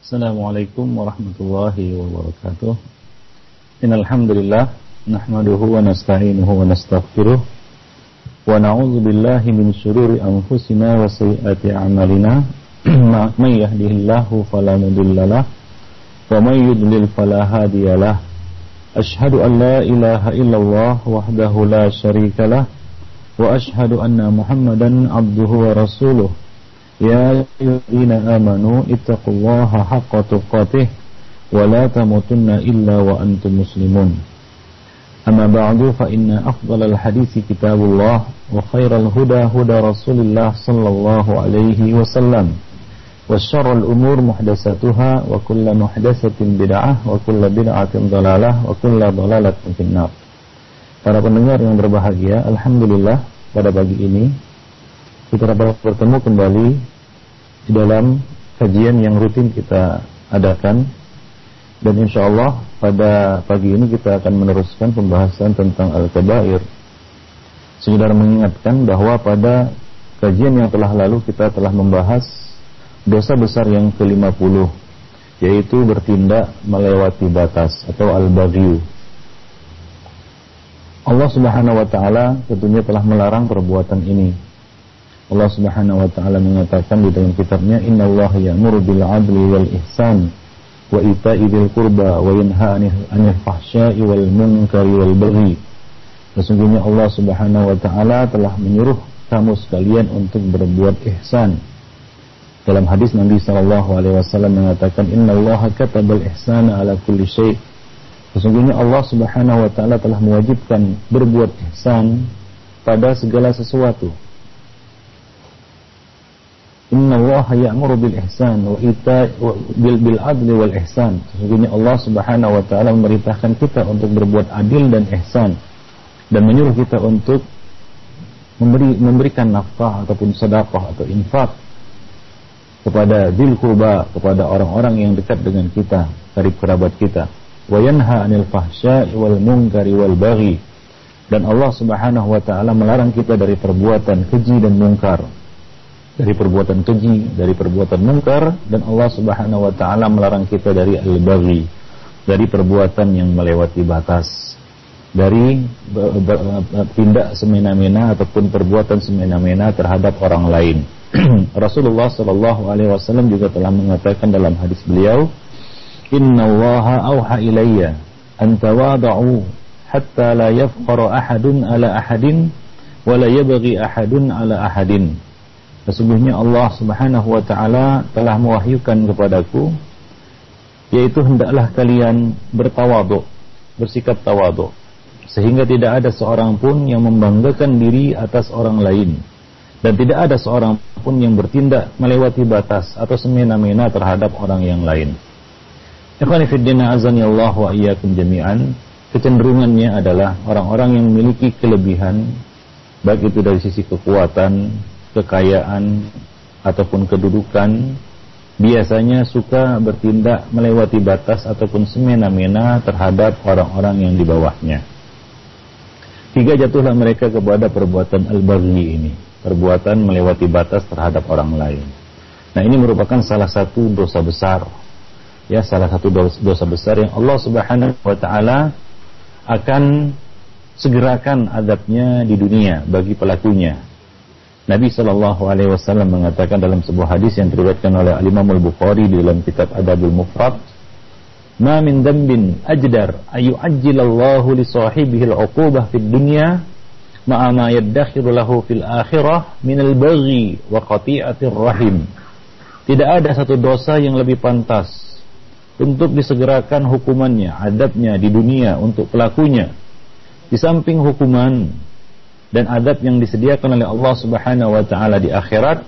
Assalamualaikum warahmatullahi wabarakatuh. Innal hamdalillah wa nasta'inuhu wa nastaghfiruh wa na'udzu billahi min shururi anfusina wa sayyiati a'malina. Man yahdihillahu fala mudhillalah wa man yudlil fala. Ashhadu an la illallah wahdahu la syarikalah wa ashhadu anna Muhammadan abduhu wa rasuluh. يا أيها الذين آمنوا اتقوا الله حق تقاته ولا تموتن إلا وأنتم مسلمون أما بعد فإن أفضل الحديث كتاب الله وخير الهدى هدى رسول الله صلى الله عليه وسلم وشر الأمور محدثاتها وكل محدثة بدعة وكل بدعة ضلالة وكل ضلالة في النار Para pendengar yang berbahagia, Alhamdulillah pada pagi ini kita dapat bertemu kembali di dalam kajian yang rutin kita adakan. Dan insya Allah pada pagi ini kita akan meneruskan pembahasan tentang Al-Kabair. Sekedar mengingatkan bahwa pada kajian yang telah lalu kita telah membahas dosa besar yang ke-50 yaitu bertindak melewati batas atau al-baghyu. Allah Subhanahu wa taala tentunya telah melarang perbuatan ini Allah Subhanahu wa taala mengatakan di dalam kitabnya innallaha ya'muru bil 'adli wal ihsan wa ita'i dzil qurba wa yanha 'anil fahsya'i wal munkari wal baghi. Sesungguhnya Allah Subhanahu wa taala telah menyuruh kamu sekalian untuk berbuat ihsan. Dalam hadis Nabi sallallahu alaihi wasallam mengatakan innallaha katabal ihsana ala kulli syai'. Sesungguhnya Allah Subhanahu wa taala telah mewajibkan berbuat ihsan pada segala sesuatu Inna Allah ya'muru bil ihsan wa ita bil bil adli wal ihsan. Sesungguhnya Allah Subhanahu wa taala memerintahkan kita untuk berbuat adil dan ihsan dan menyuruh kita untuk memberi memberikan nafkah ataupun sedekah atau infak kepada dil kurba kepada orang-orang yang dekat dengan kita, karib kerabat kita. Wa yanha 'anil fahsya'i wal munkari wal baghi. Dan Allah Subhanahu wa taala melarang kita dari perbuatan keji dan mungkar dari perbuatan keji, dari perbuatan mungkar dan Allah Subhanahu wa taala melarang kita dari al-baghi, dari perbuatan yang melewati batas, dari tindak semena-mena ataupun perbuatan semena-mena terhadap orang lain. Rasulullah Shallallahu alaihi wasallam juga telah mengatakan dalam hadis beliau, "Inna Allah auha ilayya an tawada'u hatta la yafqara ahadun ala ahadin wa la yabghi ahadun ala ahadin." Sesungguhnya Allah Subhanahu wa taala telah mewahyukan kepadaku yaitu hendaklah kalian bertawaduk, bersikap tawaduk sehingga tidak ada seorang pun yang membanggakan diri atas orang lain. Dan tidak ada seorang pun yang bertindak melewati batas atau semena-mena terhadap orang yang lain. Allah wa iyyakum jami'an. Kecenderungannya adalah orang-orang yang memiliki kelebihan baik itu dari sisi kekuatan, kekayaan ataupun kedudukan biasanya suka bertindak melewati batas ataupun semena-mena terhadap orang-orang yang di bawahnya. Tiga jatuhlah mereka kepada perbuatan al-baghi ini, perbuatan melewati batas terhadap orang lain. Nah, ini merupakan salah satu dosa besar. Ya, salah satu dosa besar yang Allah Subhanahu wa taala akan segerakan adabnya di dunia bagi pelakunya Nabi Shallallahu Alaihi Wasallam mengatakan dalam sebuah hadis yang diriwayatkan oleh Imam Al Bukhari di dalam kitab Adabul Mufrad, "Ma min dambin ajdar ayu ajjilallahu li sahibihi al-uqubah fid dunya ma'a ma yaddakhiru lahu fil akhirah min al-baghi wa qati'atir rahim." Tidak ada satu dosa yang lebih pantas untuk disegerakan hukumannya, adabnya di dunia untuk pelakunya. Di samping hukuman dan adab yang disediakan oleh Allah Subhanahu wa taala di akhirat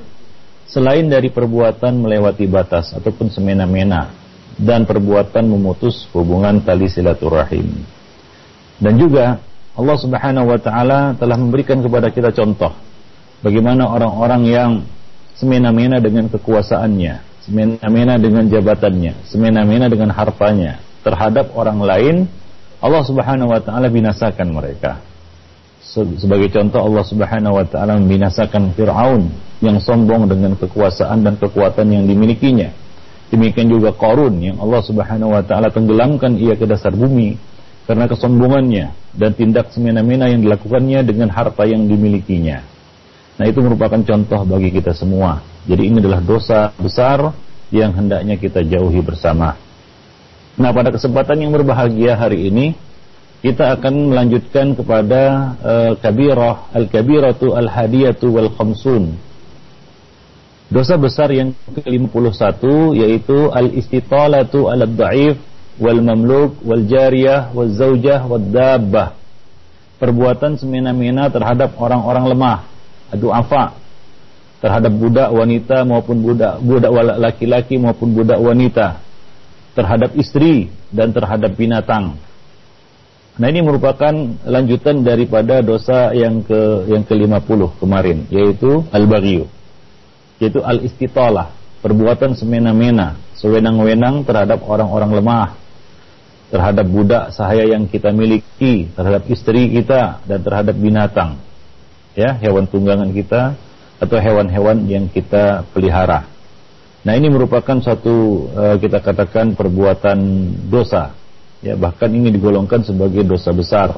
selain dari perbuatan melewati batas ataupun semena-mena dan perbuatan memutus hubungan tali silaturahim. Dan juga Allah Subhanahu wa taala telah memberikan kepada kita contoh bagaimana orang-orang yang semena-mena dengan kekuasaannya, semena-mena dengan jabatannya, semena-mena dengan hartanya terhadap orang lain, Allah Subhanahu wa taala binasakan mereka. Sebagai contoh Allah Subhanahu wa taala membinasakan Firaun yang sombong dengan kekuasaan dan kekuatan yang dimilikinya. Demikian juga Qarun yang Allah Subhanahu wa taala tenggelamkan ia ke dasar bumi karena kesombongannya dan tindak semena-mena yang dilakukannya dengan harta yang dimilikinya. Nah, itu merupakan contoh bagi kita semua. Jadi ini adalah dosa besar yang hendaknya kita jauhi bersama. Nah, pada kesempatan yang berbahagia hari ini kita akan melanjutkan kepada uh, kabirah al-kabiratu al-hadiyatu wal khamsun. Dosa besar yang ke-51 yaitu al-istitalatu al-dha'if wal mamluk wal jariyah wal zaujah wal dabbah. Perbuatan semena-mena terhadap orang-orang lemah, adu afa terhadap budak wanita maupun budak budak laki-laki maupun budak wanita, terhadap istri dan terhadap binatang. Nah ini merupakan lanjutan daripada dosa yang ke yang ke-50 kemarin yaitu al-baghyu. Yaitu al-istitalah, perbuatan semena-mena, sewenang-wenang terhadap orang-orang lemah, terhadap budak sahaya yang kita miliki, terhadap istri kita dan terhadap binatang. Ya, hewan tunggangan kita atau hewan-hewan yang kita pelihara. Nah, ini merupakan satu uh, kita katakan perbuatan dosa. Ya, bahkan ini digolongkan sebagai dosa besar.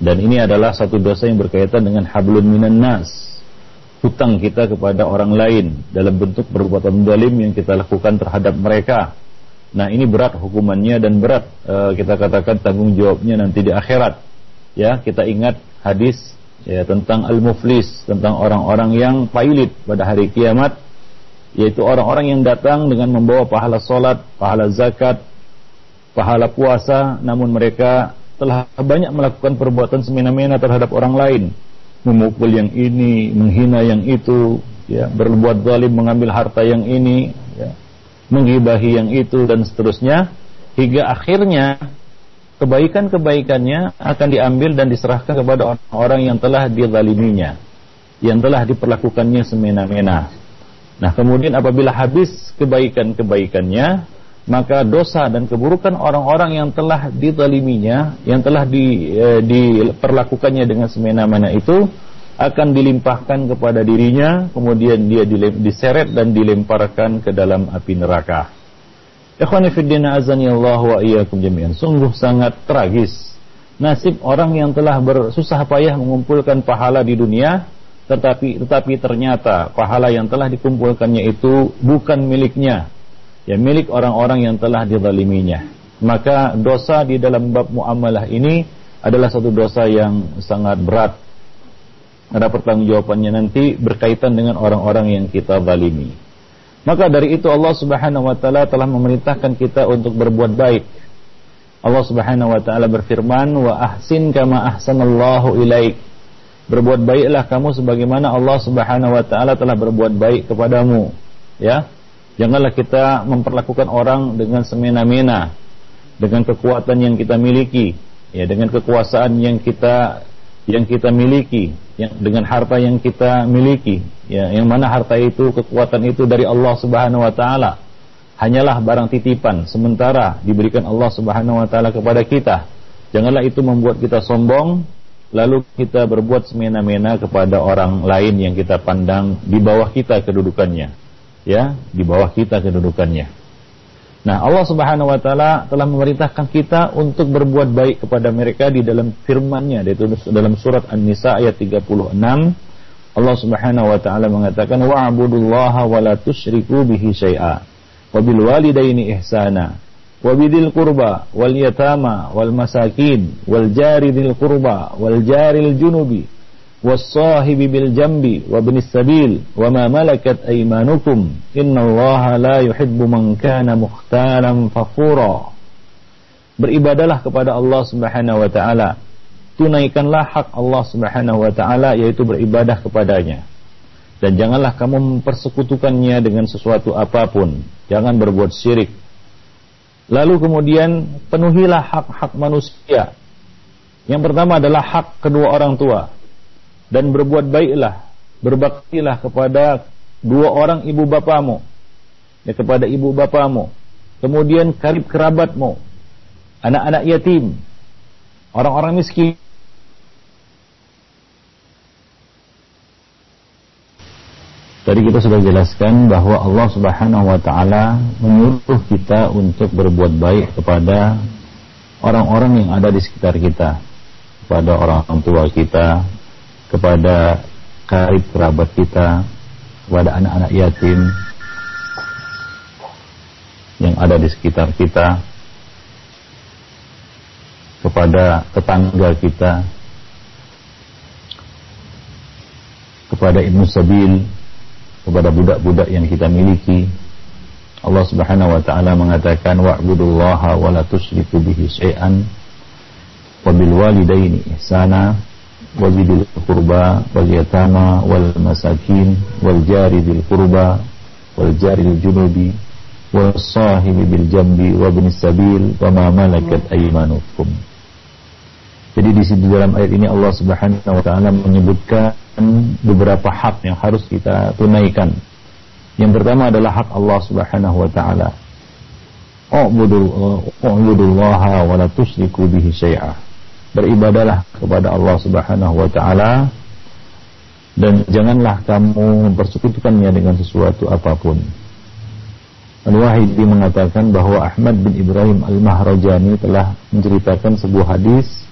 Dan ini adalah satu dosa yang berkaitan dengan hablun minan nas. Hutang kita kepada orang lain dalam bentuk perbuatan zalim yang kita lakukan terhadap mereka Nah ini berat hukumannya dan berat e, kita katakan tanggung jawabnya nanti di akhirat. Ya kita ingat hadis ya tentang al-muflis tentang orang-orang yang pailit pada hari kiamat yaitu orang-orang yang datang dengan membawa pahala solat, pahala zakat, pahala puasa, namun mereka telah banyak melakukan perbuatan semena-mena terhadap orang lain, memukul yang ini, menghina yang itu, ya, berbuat zalim, mengambil harta yang ini, ya, menggibahi yang itu dan seterusnya hingga akhirnya kebaikan-kebaikannya akan diambil dan diserahkan kepada orang-orang yang telah dizaliminya yang telah diperlakukannya semena-mena. Nah kemudian apabila habis kebaikan-kebaikannya maka dosa dan keburukan orang-orang yang telah dizaliminya yang telah di, eh, diperlakukannya dengan semena-mena itu akan dilimpahkan kepada dirinya, kemudian dia diseret dan dilemparkan ke dalam api neraka. Ikhwani azani Allah wa iyyakum jami'an. Sungguh sangat tragis nasib orang yang telah bersusah payah mengumpulkan pahala di dunia tetapi tetapi ternyata pahala yang telah dikumpulkannya itu bukan miliknya ya milik orang-orang yang telah dizaliminya maka dosa di dalam bab muamalah ini adalah satu dosa yang sangat berat ada pertanggungjawabannya nanti berkaitan dengan orang-orang yang kita zalimi. Maka dari itu Allah Subhanahu wa taala telah memerintahkan kita untuk berbuat baik. Allah Subhanahu wa taala berfirman, "Wa ahsin kama ahsanallahu ilaik." Berbuat baiklah kamu sebagaimana Allah Subhanahu wa taala telah berbuat baik kepadamu. Ya. Janganlah kita memperlakukan orang dengan semena-mena, dengan kekuatan yang kita miliki, ya, dengan kekuasaan yang kita yang kita miliki, yang dengan harta yang kita miliki, ya, yang mana harta itu kekuatan itu dari Allah Subhanahu wa taala. Hanyalah barang titipan sementara diberikan Allah Subhanahu wa taala kepada kita. Janganlah itu membuat kita sombong lalu kita berbuat semena-mena kepada orang lain yang kita pandang di bawah kita kedudukannya. Ya, di bawah kita kedudukannya. Nah, Allah Subhanahu wa taala telah memerintahkan kita untuk berbuat baik kepada mereka di dalam firman-Nya yaitu dalam surat An-Nisa ayat 36. Allah Subhanahu wa taala mengatakan wa'budullaha wa la tusyriku bihi syai'a wa bil walidaini ihsana wa bidil qurba wal yatama wal masakin wal jari dil qurba wal jaril junubi والصاحب بالجنب وابن السبيل وما ملكت أيمانكم إن الله لا يحب من كان مختالا فخورا Beribadalah kepada Allah Subhanahu wa taala. Tunaikanlah hak Allah Subhanahu wa taala yaitu beribadah kepadanya. Dan janganlah kamu mempersekutukannya dengan sesuatu apapun. Jangan berbuat syirik. Lalu kemudian penuhilah hak-hak manusia. Yang pertama adalah hak kedua orang tua dan berbuat baiklah, berbaktilah kepada dua orang ibu bapamu, ya kepada ibu bapamu, kemudian karib kerabatmu, anak-anak yatim, orang-orang miskin. Tadi kita sudah jelaskan bahwa Allah Subhanahu wa taala menyuruh kita untuk berbuat baik kepada orang-orang yang ada di sekitar kita, kepada orang tua kita, kepada karib kerabat kita, kepada anak-anak yatim yang ada di sekitar kita, kepada tetangga kita, kepada ilmu sabil, kepada budak-budak yang kita miliki. Allah Subhanahu wa taala mengatakan wa'budullaha wa la tusyriku bihi syai'an wa bil walidaini ihsana bidil qurba wal yatama wal masakin wal jari bil jambi bin sabil wa ma malakat aymanukum jadi di sini dalam ayat ini Allah Subhanahu wa taala menyebutkan beberapa hak yang harus kita tunaikan. Yang pertama adalah hak Allah Subhanahu wa taala. U'budullaha wa la tusyriku bihi syai'a. Beribadalah kepada Allah Subhanahu wa taala dan janganlah kamu mempersekutukannya dengan sesuatu apa pun. Al-Wahidi mengatakan bahwa Ahmad bin Ibrahim Al-Mahrajani telah menceritakan sebuah hadis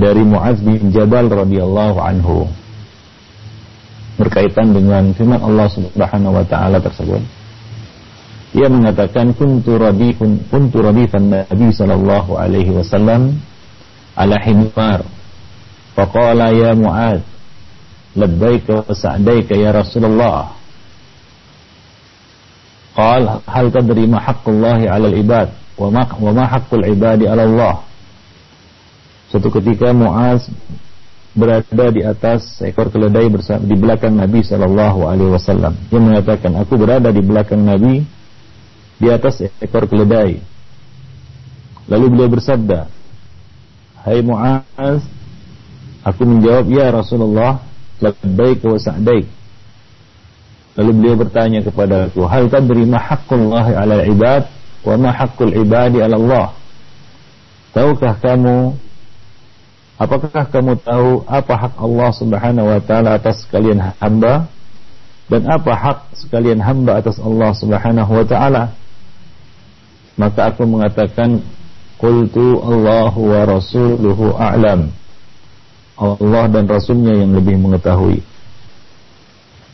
dari Muaz bin Jabal radhiyallahu anhu berkaitan dengan firman Allah Subhanahu wa taala tersebut. Ia mengatakan kuntu radifun kuntu radifan Nabi sallallahu alaihi wasallam ala himar. Faqala ya Muaz labbaika wa sa'daika ya Rasulullah. قال هل تدري ما حق الله على العباد وما, وما حق العباد على الله Suatu ketika Muaz berada di atas ekor keledai bersama di belakang Nabi Shallallahu Alaihi Wasallam. Dia mengatakan, aku berada di belakang Nabi di atas ekor keledai. Lalu beliau bersabda, Hai Muaz, aku menjawab, Ya Rasulullah, labbaik wa sa'daik. Lalu beliau bertanya kepada aku, Hal tadri ma haqqullahi ala ibad wa ma haqqul ibadi ala Allah? Tahukah kamu Apakah kamu tahu apa hak Allah Subhanahu wa taala atas sekalian hamba dan apa hak sekalian hamba atas Allah Subhanahu wa taala? Maka aku mengatakan qultu Allah wa rasuluhu a'lam. Allah dan rasulnya yang lebih mengetahui.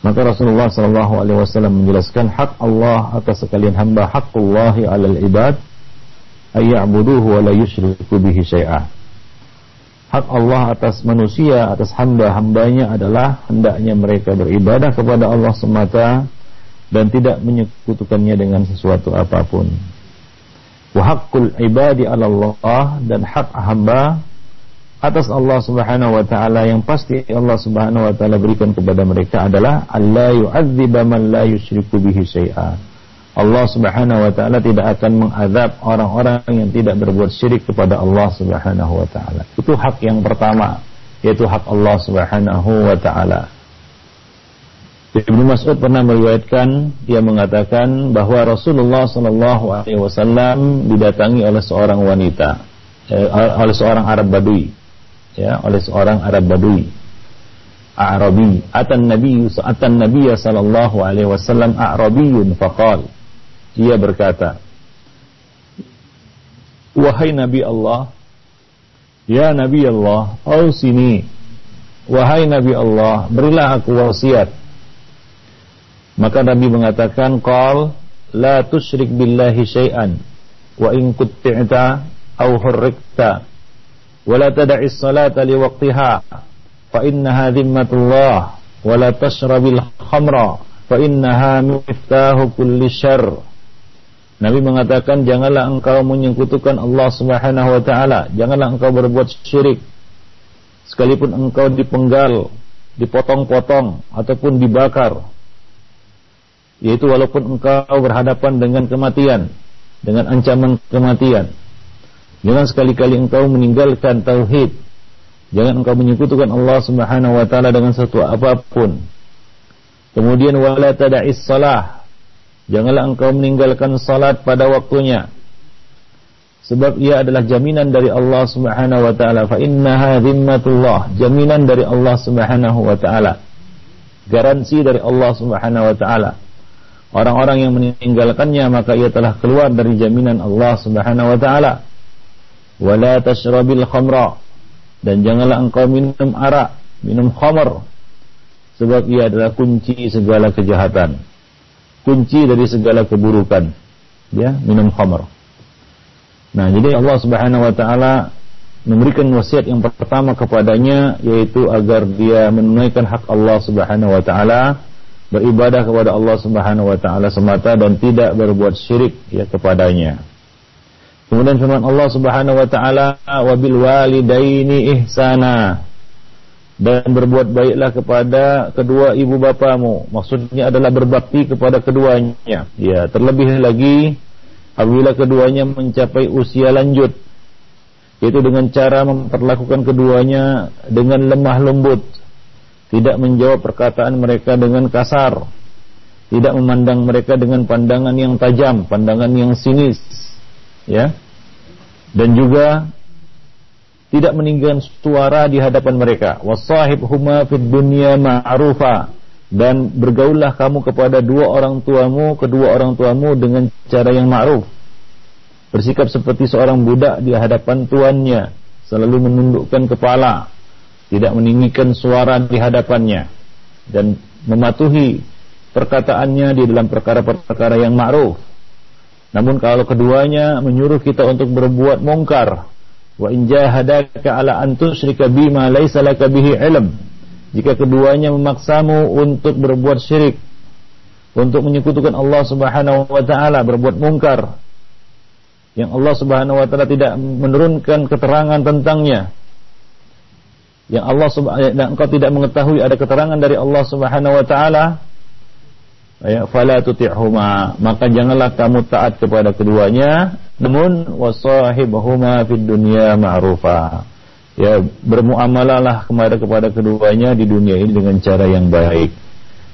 Maka Rasulullah sallallahu alaihi wasallam menjelaskan hak Allah atas sekalian hamba haqqullahi 'alal ibad ay ya'buduhu wa la bihi syai'ah hak Allah atas manusia, atas hamba-hambanya adalah hendaknya mereka beribadah kepada Allah semata dan tidak menyekutukannya dengan sesuatu apa pun. Wa ibadi ala Allah dan hak hamba atas Allah Subhanahu wa taala yang pasti Allah Subhanahu wa taala berikan kepada mereka adalah alla yu'adziba man la yusyriku bihi syai'a Allah Subhanahu wa taala tidak akan mengazab orang-orang yang tidak berbuat syirik kepada Allah Subhanahu wa taala. Itu hak yang pertama, yaitu hak Allah Subhanahu wa taala. Ibnu Mas'ud pernah meriwayatkan dia mengatakan bahwa Rasulullah Shallallahu alaihi wasallam didatangi oleh seorang wanita eh, oleh seorang Arab Badui ya oleh seorang Arab Badui Arabi. Atan Nabi atan Nabi sallallahu alaihi wasallam Arabiyun faqal. Dia berkata, Wahai Nabi Allah, Ya Nabi Allah, sini, Wahai Nabi Allah, berilah aku wasiat. Maka Nabi mengatakan, Qal, la tusyrik billahi syai'an, wa in kutti'ta au hurrikta, wa la tada'is salata li waqtiha, fa innaha dhimmatullah, wa la tashrabil khamra, fa innaha miftahu kulli syarr. Nabi mengatakan janganlah engkau menyekutukan Allah Subhanahu wa taala, janganlah engkau berbuat syirik. Sekalipun engkau dipenggal, dipotong-potong ataupun dibakar. Yaitu walaupun engkau berhadapan dengan kematian, dengan ancaman kematian. Jangan sekali-kali engkau meninggalkan tauhid. Jangan engkau menyekutukan Allah Subhanahu wa taala dengan sesuatu apa pun. Kemudian wala tada'is salah Janganlah engkau meninggalkan salat pada waktunya. Sebab ia adalah jaminan dari Allah Subhanahu wa taala. Fa innaha dhimmatullah, jaminan dari Allah Subhanahu wa taala. Garansi dari Allah Subhanahu wa taala. Orang-orang yang meninggalkannya maka ia telah keluar dari jaminan Allah Subhanahu wa taala. Wala tashrabil khamra dan janganlah engkau minum arak, minum khamr sebab ia adalah kunci segala kejahatan. Kunci dari segala keburukan. Ya, minum khamr. Nah, jadi Allah Subhanahu wa taala memberikan wasiat yang pertama kepadanya yaitu agar dia menunaikan hak Allah Subhanahu wa taala beribadah kepada Allah Subhanahu wa taala semata dan tidak berbuat syirik ya kepadanya. Kemudian firman Allah Subhanahu wa taala wabil walidaini ihsana dan berbuat baiklah kepada kedua ibu bapamu. Maksudnya adalah berbakti kepada keduanya. Ya, terlebih lagi apabila keduanya mencapai usia lanjut yaitu dengan cara memperlakukan keduanya dengan lemah lembut, tidak menjawab perkataan mereka dengan kasar, tidak memandang mereka dengan pandangan yang tajam, pandangan yang sinis, ya, dan juga tidak meninggalkan suara di hadapan mereka. Wasahib huma fid dunya ma'rufa. Dan bergaullah kamu kepada dua orang tuamu, kedua orang tuamu dengan cara yang ma'ruf. Bersikap seperti seorang budak di hadapan tuannya, selalu menundukkan kepala, tidak meninggikan suara di hadapannya, dan mematuhi perkataannya di dalam perkara-perkara yang ma'ruf. Namun kalau keduanya menyuruh kita untuk berbuat mungkar, wa in jahadaka ala an tusyrika bima laisa laka bihi ilm. Jika keduanya memaksamu untuk berbuat syirik, untuk menyekutukan Allah Subhanahu wa taala, berbuat mungkar, yang Allah Subhanahu wa taala tidak menurunkan keterangan tentangnya. Yang Allah Subhanahu dan engkau tidak mengetahui ada keterangan dari Allah Subhanahu wa taala, ya fala tuti'huma, maka janganlah kamu taat kepada keduanya, namun wasahibhuma fid dunya ma'rufa. Ya, bermuamalah kepada kepada keduanya di dunia ini dengan cara yang baik,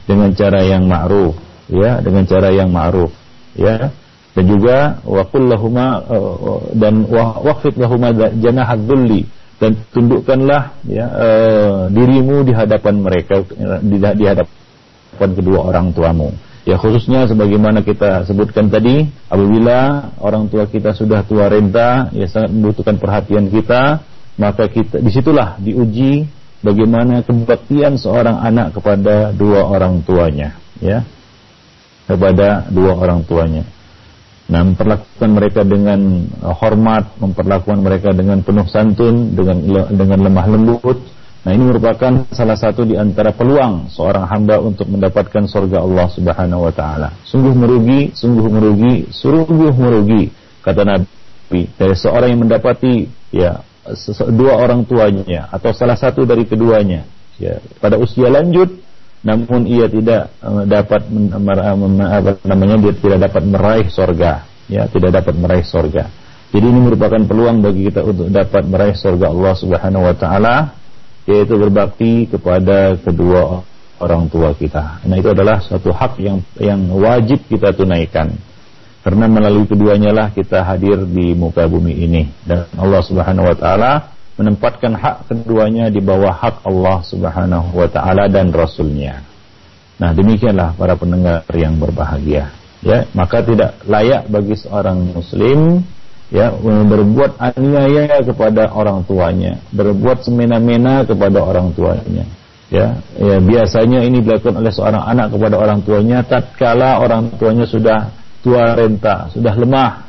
dengan cara yang ma'ruf, ya, dengan cara yang ma'ruf, ya. Dan juga waqul lahuma uh, dan waqfid lahuma janahad dhulli dan tundukkanlah ya uh, dirimu di hadapan mereka di, di hadapan kedua orang tuamu. Ya khususnya sebagaimana kita sebutkan tadi apabila orang tua kita sudah tua renta ya sangat membutuhkan perhatian kita maka kita di situlah diuji bagaimana kebaktian seorang anak kepada dua orang tuanya ya. Kepada dua orang tuanya Nah, memperlakukan mereka dengan uh, hormat, memperlakukan mereka dengan penuh santun, dengan dengan lemah lembut. Nah, ini merupakan salah satu di antara peluang seorang hamba untuk mendapatkan surga Allah Subhanahu wa taala. Sungguh merugi, sungguh merugi, sungguh merugi kata Nabi dari seorang yang mendapati ya dua orang tuanya atau salah satu dari keduanya ya pada usia lanjut namun ia tidak uh, dapat apa namanya dia tidak dapat meraih sorga. Ya tidak dapat meraih sorga. Jadi ini merupakan peluang bagi kita untuk dapat meraih sorga Allah Subhanahu Wa Taala yaitu berbakti kepada kedua orang tua kita. Nah itu adalah suatu hak yang yang wajib kita tunaikan. Karena melalui keduanya lah kita hadir di muka bumi ini. Dan Allah Subhanahu Wa Taala menempatkan hak keduanya di bawah hak Allah Subhanahu wa taala dan rasulnya. Nah, demikianlah para pendengar yang berbahagia. Ya, maka tidak layak bagi seorang muslim ya berbuat aniaya kepada orang tuanya, berbuat semena-mena kepada orang tuanya. Ya, ya biasanya ini dilakukan oleh seorang anak kepada orang tuanya tatkala orang tuanya sudah tua renta, sudah lemah,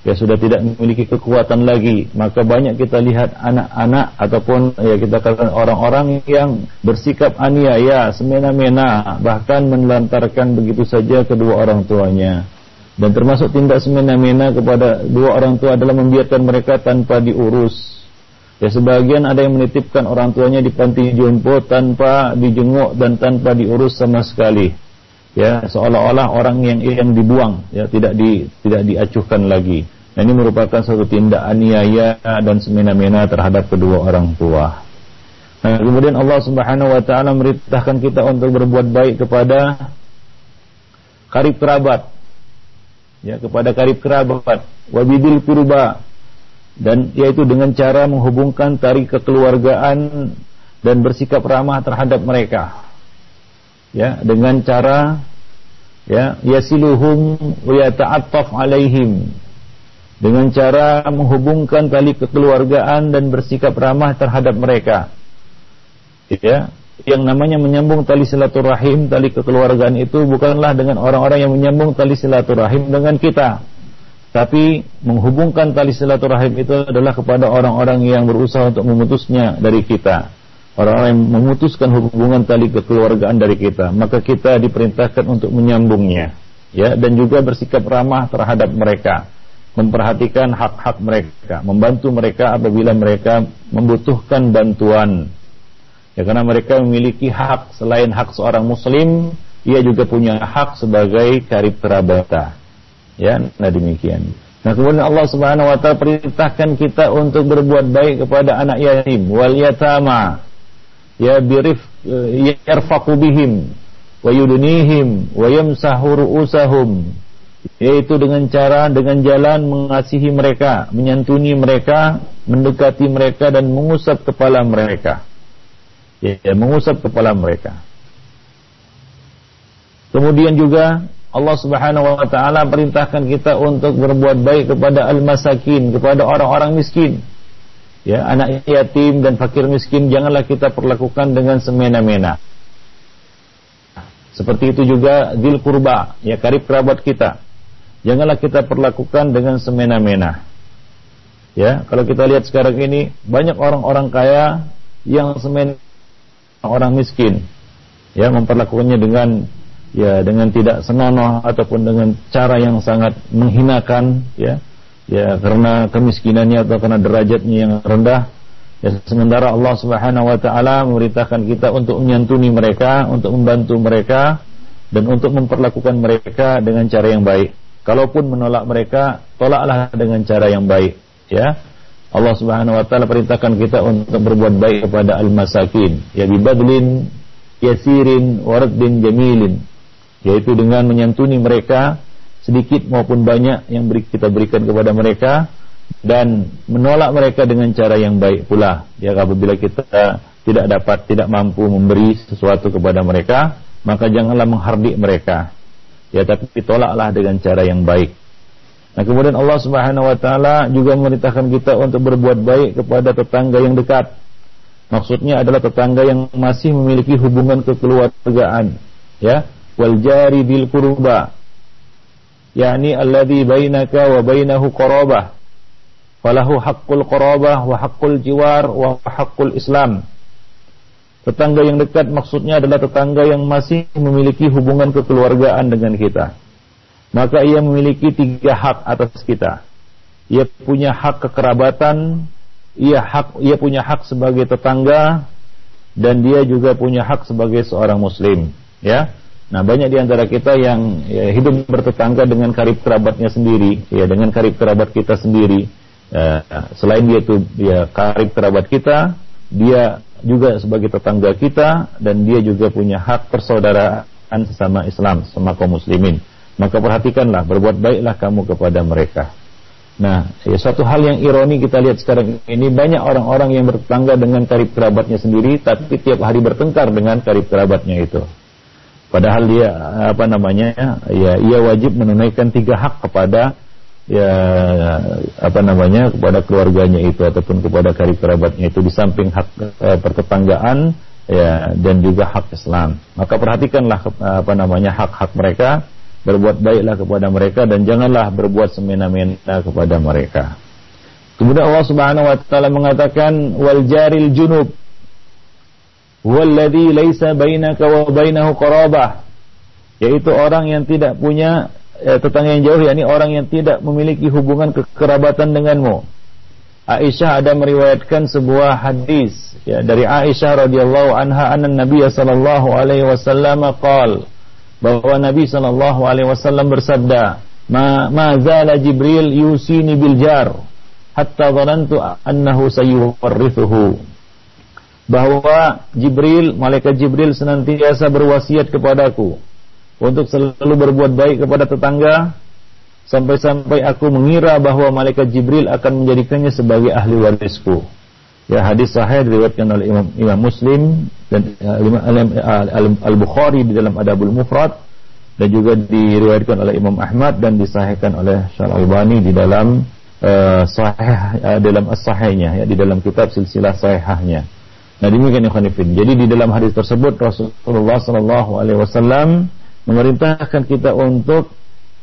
ya sudah tidak memiliki kekuatan lagi maka banyak kita lihat anak-anak ataupun ya kita katakan orang-orang yang bersikap aniaya semena-mena bahkan menelantarkan begitu saja kedua orang tuanya. Dan termasuk tindak semena-mena kepada dua orang tua adalah membiarkan mereka tanpa diurus. Ya sebagian ada yang menitipkan orang tuanya di panti jompo tanpa dijenguk dan tanpa diurus sama sekali ya seolah-olah orang yang yang dibuang ya tidak di tidak diacuhkan lagi. Nah, ini merupakan satu tindak aniaya dan semena-mena terhadap kedua orang tua. Nah kemudian Allah Subhanahu wa taala memerintahkan kita untuk berbuat baik kepada karib kerabat. Ya kepada karib kerabat. Wabidil kurba dan yaitu dengan cara menghubungkan tari kekeluargaan dan bersikap ramah terhadap mereka ya dengan cara ya yasiluhum wa yata'attaf alaihim dengan cara menghubungkan tali kekeluargaan dan bersikap ramah terhadap mereka ya yang namanya menyambung tali silaturahim, tali kekeluargaan itu bukanlah dengan orang-orang yang menyambung tali silaturahim dengan kita. Tapi menghubungkan tali silaturahim itu adalah kepada orang-orang yang berusaha untuk memutusnya dari kita. Orang-orang yang memutuskan hubungan tali kekeluargaan dari kita, maka kita diperintahkan untuk menyambungnya, ya, dan juga bersikap ramah terhadap mereka, memperhatikan hak-hak mereka, membantu mereka apabila mereka membutuhkan bantuan Ya karena mereka memiliki hak selain hak seorang muslim, ia juga punya hak sebagai karib kerabat. Ya, nah demikian. Nah kemudian Allah Subhanahu wa taala perintahkan kita untuk berbuat baik kepada anak yatim wal yatama. Ya birif eh, yarfaqu bihim wa yudnihim wa yamsahu ru'usahum yaitu dengan cara dengan jalan mengasihi mereka, menyantuni mereka, mendekati mereka dan mengusap kepala mereka ya, mengusap kepala mereka. Kemudian juga Allah Subhanahu wa taala perintahkan kita untuk berbuat baik kepada al-masakin, kepada orang-orang miskin. Ya, anak yatim dan fakir miskin janganlah kita perlakukan dengan semena-mena. Seperti itu juga dil kurba, ya karib kerabat kita. Janganlah kita perlakukan dengan semena-mena. Ya, kalau kita lihat sekarang ini banyak orang-orang kaya yang semena orang miskin ya memperlakukannya dengan ya dengan tidak senonoh ataupun dengan cara yang sangat menghinakan ya ya karena kemiskinannya atau karena derajatnya yang rendah. Ya sementara Allah Subhanahu wa taala memerintahkan kita untuk menyantuni mereka untuk membantu mereka dan untuk memperlakukan mereka dengan cara yang baik. Kalaupun menolak mereka tolaklah dengan cara yang baik. Ya Allah Subhanahu wa taala perintahkan kita untuk berbuat baik kepada al-masakin, ya bibadlin yasirin waraddin jamilin, yaitu dengan menyantuni mereka sedikit maupun banyak yang beri, kita berikan kepada mereka dan menolak mereka dengan cara yang baik pula. Ya apabila kita tidak dapat, tidak mampu memberi sesuatu kepada mereka, maka janganlah menghardik mereka. Ya tapi tolaklah dengan cara yang baik. Nah kemudian Allah Subhanahu wa taala juga memerintahkan kita untuk berbuat baik kepada tetangga yang dekat. Maksudnya adalah tetangga yang masih memiliki hubungan kekeluargaan, ya. Wal jari bil qurba. Yakni alladhi bainaka wa bainahu qarabah. Falahu haqqul qarabah wa haqqul jiwar wa haqqul Islam. Tetangga yang dekat maksudnya adalah tetangga yang masih memiliki hubungan kekeluargaan dengan kita maka ia memiliki tiga hak atas kita. Ia punya hak kekerabatan, ia hak ia punya hak sebagai tetangga dan dia juga punya hak sebagai seorang muslim, ya. Nah, banyak di antara kita yang ya, hidup bertetangga dengan karib kerabatnya sendiri, ya dengan karib kerabat kita sendiri. Ya, selain dia itu ya karib kerabat kita, dia juga sebagai tetangga kita dan dia juga punya hak persaudaraan sesama Islam, sama kaum muslimin maka perhatikanlah berbuat baiklah kamu kepada mereka. Nah, ya, suatu hal yang ironi kita lihat sekarang ini banyak orang-orang yang bertetangga dengan karib kerabatnya sendiri, tapi tiap hari bertengkar dengan karib kerabatnya itu. Padahal dia apa namanya, ya ia wajib menunaikan tiga hak kepada ya apa namanya kepada keluarganya itu ataupun kepada karib kerabatnya itu di samping hak eh, pertetanggaan ya dan juga hak Islam. Maka perhatikanlah apa namanya hak-hak mereka berbuat baiklah kepada mereka dan janganlah berbuat semena-mena kepada mereka. Kemudian Allah Subhanahu wa taala mengatakan wal jaril junub walladzi laisa bainaka wa bainahu qarabah yaitu orang yang tidak punya eh, tetangga yang jauh yakni orang yang tidak memiliki hubungan kekerabatan denganmu. Aisyah ada meriwayatkan sebuah hadis ya dari Aisyah radhiyallahu anha anna Nabi sallallahu alaihi wasallam qala bahwa Nabi Shallallahu Alaihi Wasallam bersabda, ma ma zala Jibril yusini bil jar hatta dhanantu annahu sayuwarrithuhu bahwa Jibril malaikat Jibril senantiasa berwasiat kepadaku untuk selalu berbuat baik kepada tetangga sampai-sampai aku mengira bahwa malaikat Jibril akan menjadikannya sebagai ahli warisku Ya hadis sahih diriwayatkan oleh Imam, Imam Muslim dan uh, Al-Bukhari di dalam Adabul Mufrad dan juga diriwayatkan oleh Imam Ahmad dan disahihkan oleh Syekh Albani di dalam uh, sahih uh, dalam as-sahihnya ya di dalam kitab silsilah sahihahnya. Nah demikian ikhwan Jadi di dalam hadis tersebut Rasulullah Shallallahu alaihi wasallam memerintahkan kita untuk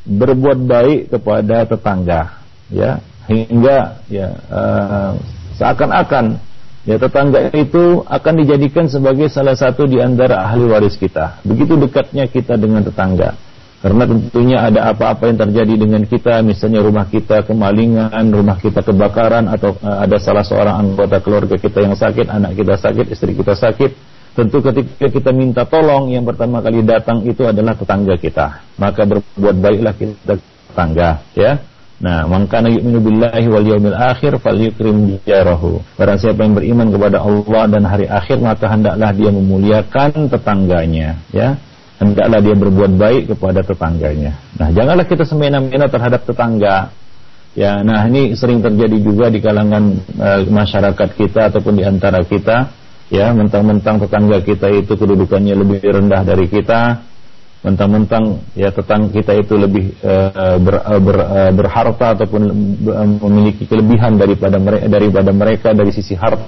berbuat baik kepada tetangga ya hingga ya uh, seakan-akan ya tetangga itu akan dijadikan sebagai salah satu di antara ahli waris kita. Begitu dekatnya kita dengan tetangga. Karena tentunya ada apa-apa yang terjadi dengan kita, misalnya rumah kita kemalingan, rumah kita kebakaran, atau uh, ada salah seorang anggota keluarga kita yang sakit, anak kita sakit, istri kita sakit. Tentu ketika kita minta tolong, yang pertama kali datang itu adalah tetangga kita. Maka berbuat baiklah kita tetangga, ya. Nah, mangkana yu'minu billahi wal yaumil akhir falyukrim jarahu. Barang siapa yang beriman kepada Allah dan hari akhir maka hendaklah dia memuliakan tetangganya, ya. Hendaklah dia berbuat baik kepada tetangganya. Nah, janganlah kita semena-mena terhadap tetangga. Ya, nah ini sering terjadi juga di kalangan uh, masyarakat kita ataupun di antara kita, ya, mentang-mentang tetangga kita itu kedudukannya lebih rendah dari kita, mentang-mentang ya tetangga kita itu lebih uh, ber, uh, ber, uh, berharta ataupun memiliki kelebihan daripada mereka daripada mereka dari sisi harta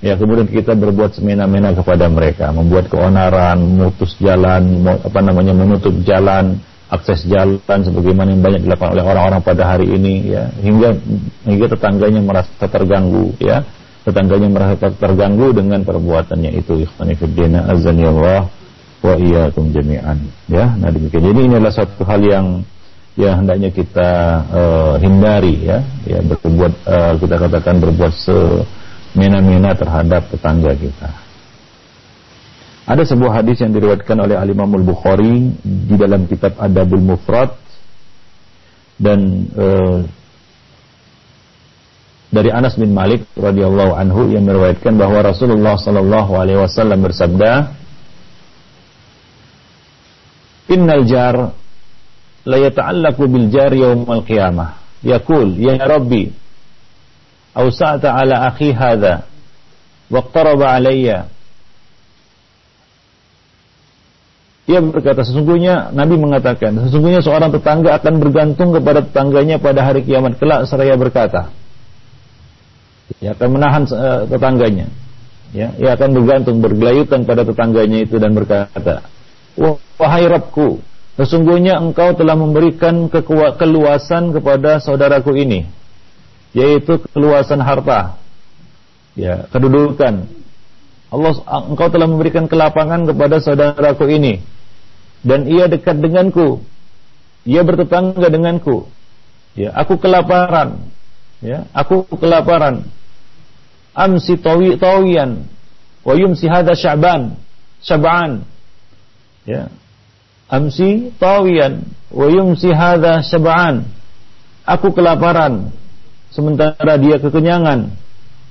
ya kemudian kita berbuat semena-mena kepada mereka. Membuat keonaran memutus jalan apa namanya menutup jalan akses jalan sebagaimana yang banyak dilakukan oleh orang-orang pada hari ini ya. Hingga hingga tetangganya merasa terganggu ya. Tetangganya merasa terganggu dengan perbuatannya itu. Ikhwan ya Allah wa iyyakum jami'an ya. Nah demikian. Jadi ini adalah satu hal yang yang hendaknya kita uh, hindari ya. Ya berbuat uh, kita katakan berbuat semena-mena terhadap tetangga kita. Ada sebuah hadis yang diriwayatkan oleh Al Imam Bukhari di dalam kitab Adabul Mufrad dan uh, dari Anas bin Malik radhiyallahu anhu yang meriwayatkan bahwa Rasulullah sallallahu alaihi wasallam bersabda innal jar la yata'allaqu bil jar yaumal qiyamah. Yaqul ya rabbi awsa'ta ala akhi hadha waqtaraba alayya Ia berkata sesungguhnya Nabi mengatakan sesungguhnya seorang tetangga akan bergantung kepada tetangganya pada hari kiamat kelak seraya berkata. Ia akan menahan uh, tetangganya. Ya ia akan bergantung bergelayutan pada tetangganya itu dan berkata Wahai Rabbku, sesungguhnya engkau telah memberikan keluasan kepada saudaraku ini, yaitu keluasan harta, ya, kedudukan. Allah, engkau telah memberikan kelapangan kepada saudaraku ini, dan ia dekat denganku, ia bertetangga denganku. Ya, aku kelaparan, ya, aku kelaparan. Amsi tawi tawiyan, wa yumsi hada sya'ban, syab'an. Ya. Amsi tawiyan. Wa yumsi hadha syab'an. Aku kelaparan sementara dia kekenyangan.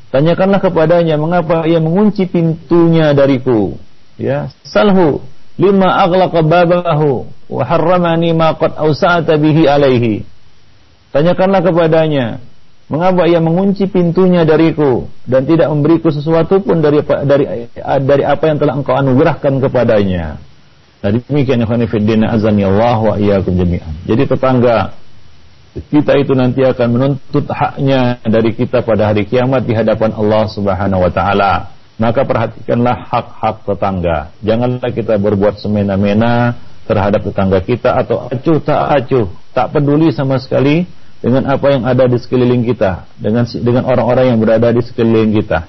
Tanyakanlah kepadanya mengapa ia mengunci pintunya dariku? Ya salhu lima aghlaqa babahu wa harramani ma qad awsa'ta bihi alaihi. Tanyakanlah kepadanya mengapa ia mengunci pintunya dariku dan tidak memberiku sesuatu pun dari dari dari apa yang telah engkau anugerahkan kepadanya? Nah demikian ikhwan fillah azani Allah wa iyyakum jami'an. Jadi tetangga kita itu nanti akan menuntut haknya dari kita pada hari kiamat di hadapan Allah Subhanahu wa taala. Maka perhatikanlah hak-hak tetangga. Janganlah kita berbuat semena-mena terhadap tetangga kita atau acuh tak acuh, tak peduli sama sekali dengan apa yang ada di sekeliling kita, dengan dengan orang-orang yang berada di sekeliling kita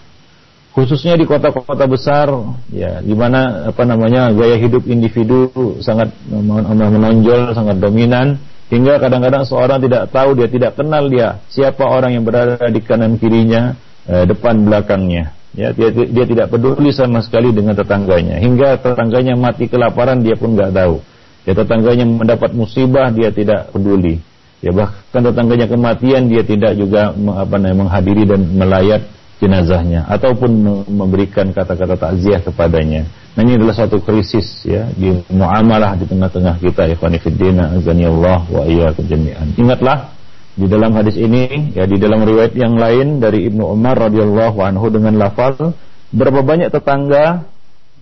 khususnya di kota-kota besar ya di mana apa namanya gaya hidup individu sangat menonjol sangat dominan hingga kadang-kadang seorang tidak tahu dia tidak kenal dia siapa orang yang berada di kanan kirinya eh, depan belakangnya. Ya dia, dia tidak peduli sama sekali dengan tetangganya. Hingga tetangganya mati kelaparan dia pun nggak tahu. Ya tetangganya mendapat musibah dia tidak peduli. Ya bahkan tetangganya kematian dia tidak juga apa namanya menghadiri dan melayat jenazahnya. Ataupun memberikan kata-kata takziah kepadanya. Nah ini adalah suatu krisis ya di muamalah di tengah-tengah kita ikhwan fillah azani Allah wa iyyakum jami'an. Ingatlah Di dalam hadis ini, ya di dalam riwayat yang lain dari Ibnu Umar radhiyallahu anhu dengan lafal berapa banyak tetangga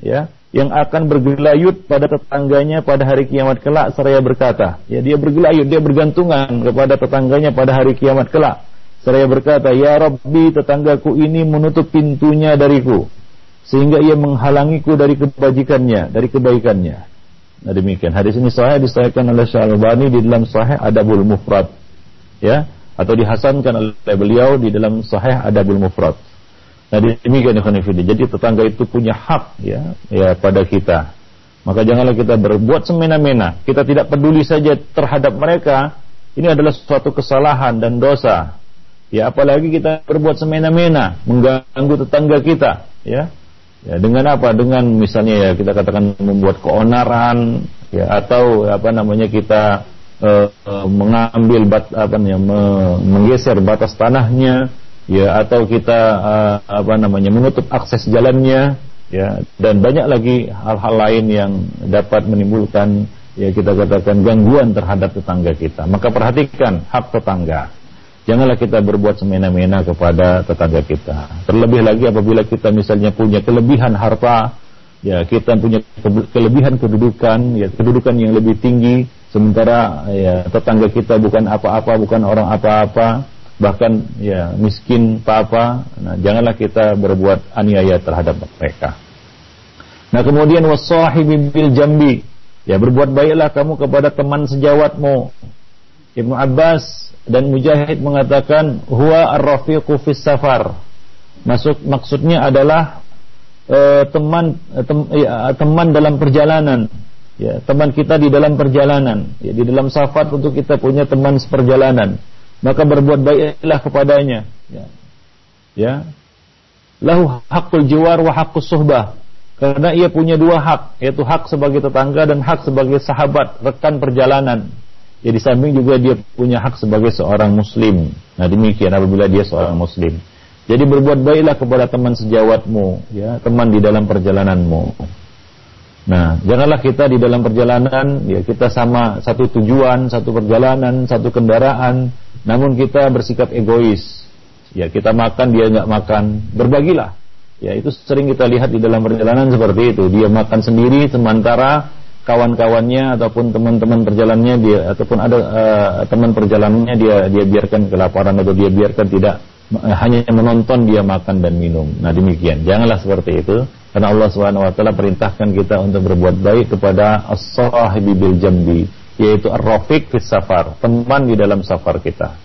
ya yang akan bergelayut pada tetangganya pada hari kiamat kelak seraya berkata, ya dia bergelayut, dia bergantungan kepada tetangganya pada hari kiamat kelak. Seraya berkata, "Ya Rabbi, tetanggaku ini menutup pintunya dariku sehingga ia menghalangiku dari kebajikannya, dari kebaikannya." Nah demikian. Hadis ini sahih disahihkan oleh Syalbani di dalam Sahih Adabul Mufrad. Ya, atau dihasankan oleh beliau di dalam Sahih Adabul Mufrad. Nah demikian ikhwanifidin. Jadi tetangga itu punya hak ya, ya pada kita. Maka janganlah kita berbuat semena-mena. Kita tidak peduli saja terhadap mereka. Ini adalah suatu kesalahan dan dosa. Ya apalagi kita berbuat semena-mena, mengganggu tetangga kita. Ya, ya dengan apa? Dengan misalnya ya kita katakan membuat keonaran, ya atau apa namanya kita uh, mengambil bat, apa namanya menggeser batas tanahnya ya atau kita uh, apa namanya menutup akses jalannya ya dan banyak lagi hal-hal lain yang dapat menimbulkan ya kita katakan gangguan terhadap tetangga kita maka perhatikan hak tetangga janganlah kita berbuat semena-mena kepada tetangga kita. Terlebih lagi apabila kita misalnya punya kelebihan harta ya kita punya kelebihan kedudukan ya kedudukan yang lebih tinggi sementara ya tetangga kita bukan apa-apa bukan orang apa-apa bahkan ya miskin apa nah janganlah kita berbuat aniaya terhadap mereka. Nah kemudian wasahibi bil jambi ya berbuat baiklah kamu kepada teman sejawatmu Ibnu Abbas dan Mujahid mengatakan huwa ar-rafiqu fis safar. Masuk maksudnya adalah uh, teman uh, tem, ya, teman dalam perjalanan. Ya teman kita di dalam perjalanan. Ya di dalam safar untuk kita punya teman seperjalanan. Maka berbuat baiklah kepadanya. Ya. Ya. Lahu hakul jiwar wa haqqus suhbah. Karena ia punya dua hak yaitu hak sebagai tetangga dan hak sebagai sahabat rekan perjalanan ya di samping juga dia punya hak sebagai seorang muslim nah demikian apabila dia seorang muslim jadi berbuat baiklah kepada teman sejawatmu ya teman di dalam perjalananmu Nah, janganlah kita di dalam perjalanan, ya kita sama satu tujuan, satu perjalanan, satu kendaraan, namun kita bersikap egois. Ya, kita makan, dia nggak makan, berbagilah. Ya, itu sering kita lihat di dalam perjalanan seperti itu. Dia makan sendiri, sementara kawan-kawannya ataupun teman-teman perjalanannya dia ataupun ada uh, teman perjalanannya dia dia biarkan kelaparan atau dia biarkan tidak uh, hanya menonton dia makan dan minum. Nah, demikian. Janganlah seperti itu. Karena Allah Subhanahu wa taala perintahkan kita untuk berbuat baik kepada as-sahibi bil jambi, yaitu ar-rafiq fis safar, teman di dalam safar kita.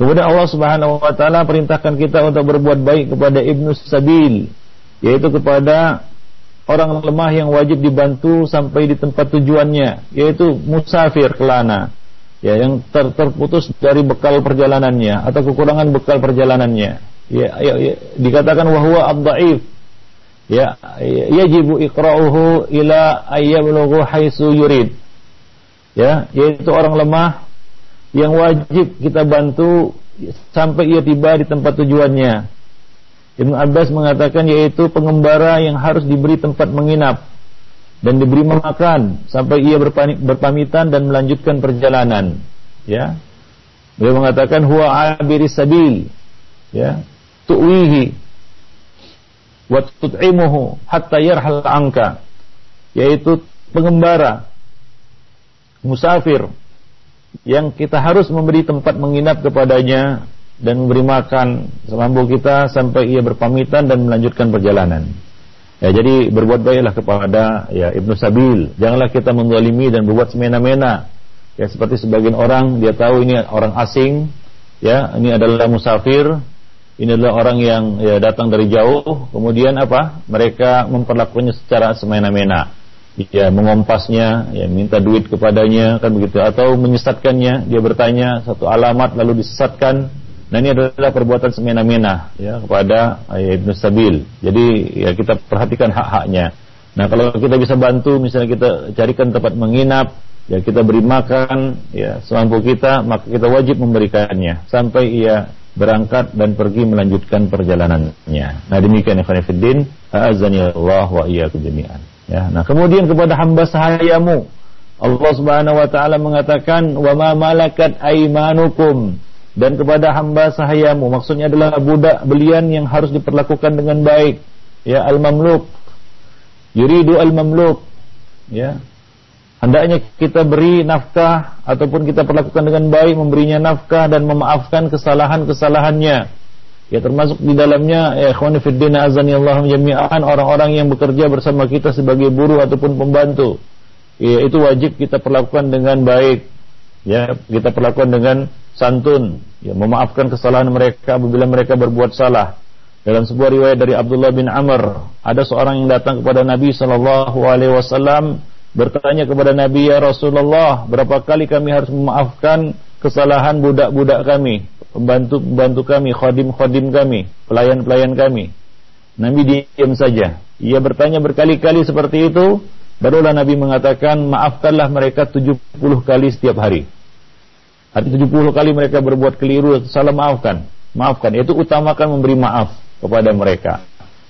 Kemudian Allah Subhanahu wa taala perintahkan kita untuk berbuat baik kepada ibnu sabil, yaitu kepada orang lemah yang wajib dibantu sampai di tempat tujuannya, yaitu musafir kelana, ya yang ter terputus dari bekal perjalanannya atau kekurangan bekal perjalanannya. Ya, ya, ya dikatakan wahwa abdaif ya yajibu iqra'uhu ila ayyablughu haitsu yurid. Ya yaitu orang lemah yang wajib kita bantu sampai ia tiba di tempat tujuannya Ibnu Abbas mengatakan yaitu pengembara yang harus diberi tempat menginap dan diberi makan sampai ia berpamitan dan melanjutkan perjalanan. Ya. Beliau mengatakan huwa abiris sabil. Ya. Tuwihi wa tut'imuhu hatta yarhal angka yaitu pengembara musafir yang kita harus memberi tempat menginap kepadanya dan memberi makan semampu kita sampai ia berpamitan dan melanjutkan perjalanan. Ya, jadi berbuat baiklah kepada ya Ibnu Sabil. Janganlah kita menzalimi dan berbuat semena-mena. Ya seperti sebagian orang dia tahu ini orang asing, ya ini adalah musafir, ini adalah orang yang ya, datang dari jauh, kemudian apa? Mereka memperlakukannya secara semena-mena. Ya, mengompasnya, ya, minta duit kepadanya, kan begitu. Atau menyesatkannya, dia bertanya satu alamat lalu disesatkan. Nah ini adalah perbuatan semena-mena ya kepada ya, Ibnu Sabil. Jadi ya kita perhatikan hak-haknya. Nah kalau kita bisa bantu, misalnya kita carikan tempat menginap, ya kita beri makan, ya semampu kita, maka kita wajib memberikannya sampai ia berangkat dan pergi melanjutkan perjalanannya. Nah demikian fillah, azani Allah wa iyyakum jami'an. Ya, nah kemudian kepada hamba sahayamu Allah Subhanahu wa taala mengatakan wa ma malakat aymanukum dan kepada hamba sahayamu maksudnya adalah budak belian yang harus diperlakukan dengan baik. Ya al-mamluk. Yuridu al-mamluk. Ya. Hendaknya kita beri nafkah ataupun kita perlakukan dengan baik memberinya nafkah dan memaafkan kesalahan-kesalahannya. Ya termasuk di dalamnya ya ikhwani fid din azani Allah jami'an orang-orang yang bekerja bersama kita sebagai buruh ataupun pembantu. Ya itu wajib kita perlakukan dengan baik ya kita perlakukan dengan santun, ya, memaafkan kesalahan mereka apabila mereka berbuat salah. Dalam sebuah riwayat dari Abdullah bin Amr, ada seorang yang datang kepada Nabi Shallallahu Alaihi Wasallam bertanya kepada Nabi ya Rasulullah, berapa kali kami harus memaafkan kesalahan budak-budak kami, pembantu-pembantu kami, khodim-khodim kami, pelayan-pelayan kami. Nabi diam saja. Ia bertanya berkali-kali seperti itu, barulah Nabi mengatakan, maafkanlah mereka 70 kali setiap hari. Artinya 70 kali mereka berbuat keliru, salah maafkan. Maafkan, itu utamakan memberi maaf kepada mereka.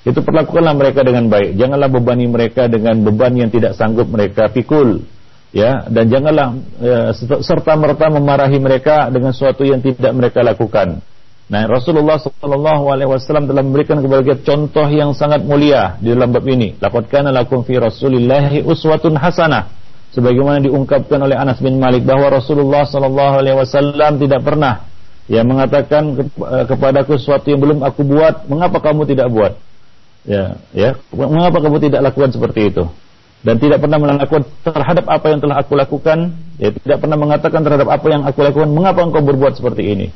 Itu perlakukanlah mereka dengan baik. Janganlah bebani mereka dengan beban yang tidak sanggup mereka pikul. Ya, dan janganlah ya, serta merta memarahi mereka dengan sesuatu yang tidak mereka lakukan. Nah, Rasulullah Alaihi Wasallam telah memberikan kepada kita contoh yang sangat mulia di dalam bab ini. Laqad kana lakum fi Rasulillahi uswatun hasanah sebagaimana diungkapkan oleh Anas bin Malik bahwa Rasulullah sallallahu alaihi wasallam tidak pernah ya mengatakan eh, kepadaku sesuatu yang belum aku buat, mengapa kamu tidak buat? Ya, ya, mengapa kamu tidak lakukan seperti itu? Dan tidak pernah melakukan terhadap apa yang telah aku lakukan, ya tidak pernah mengatakan terhadap apa yang aku lakukan, mengapa engkau berbuat seperti ini?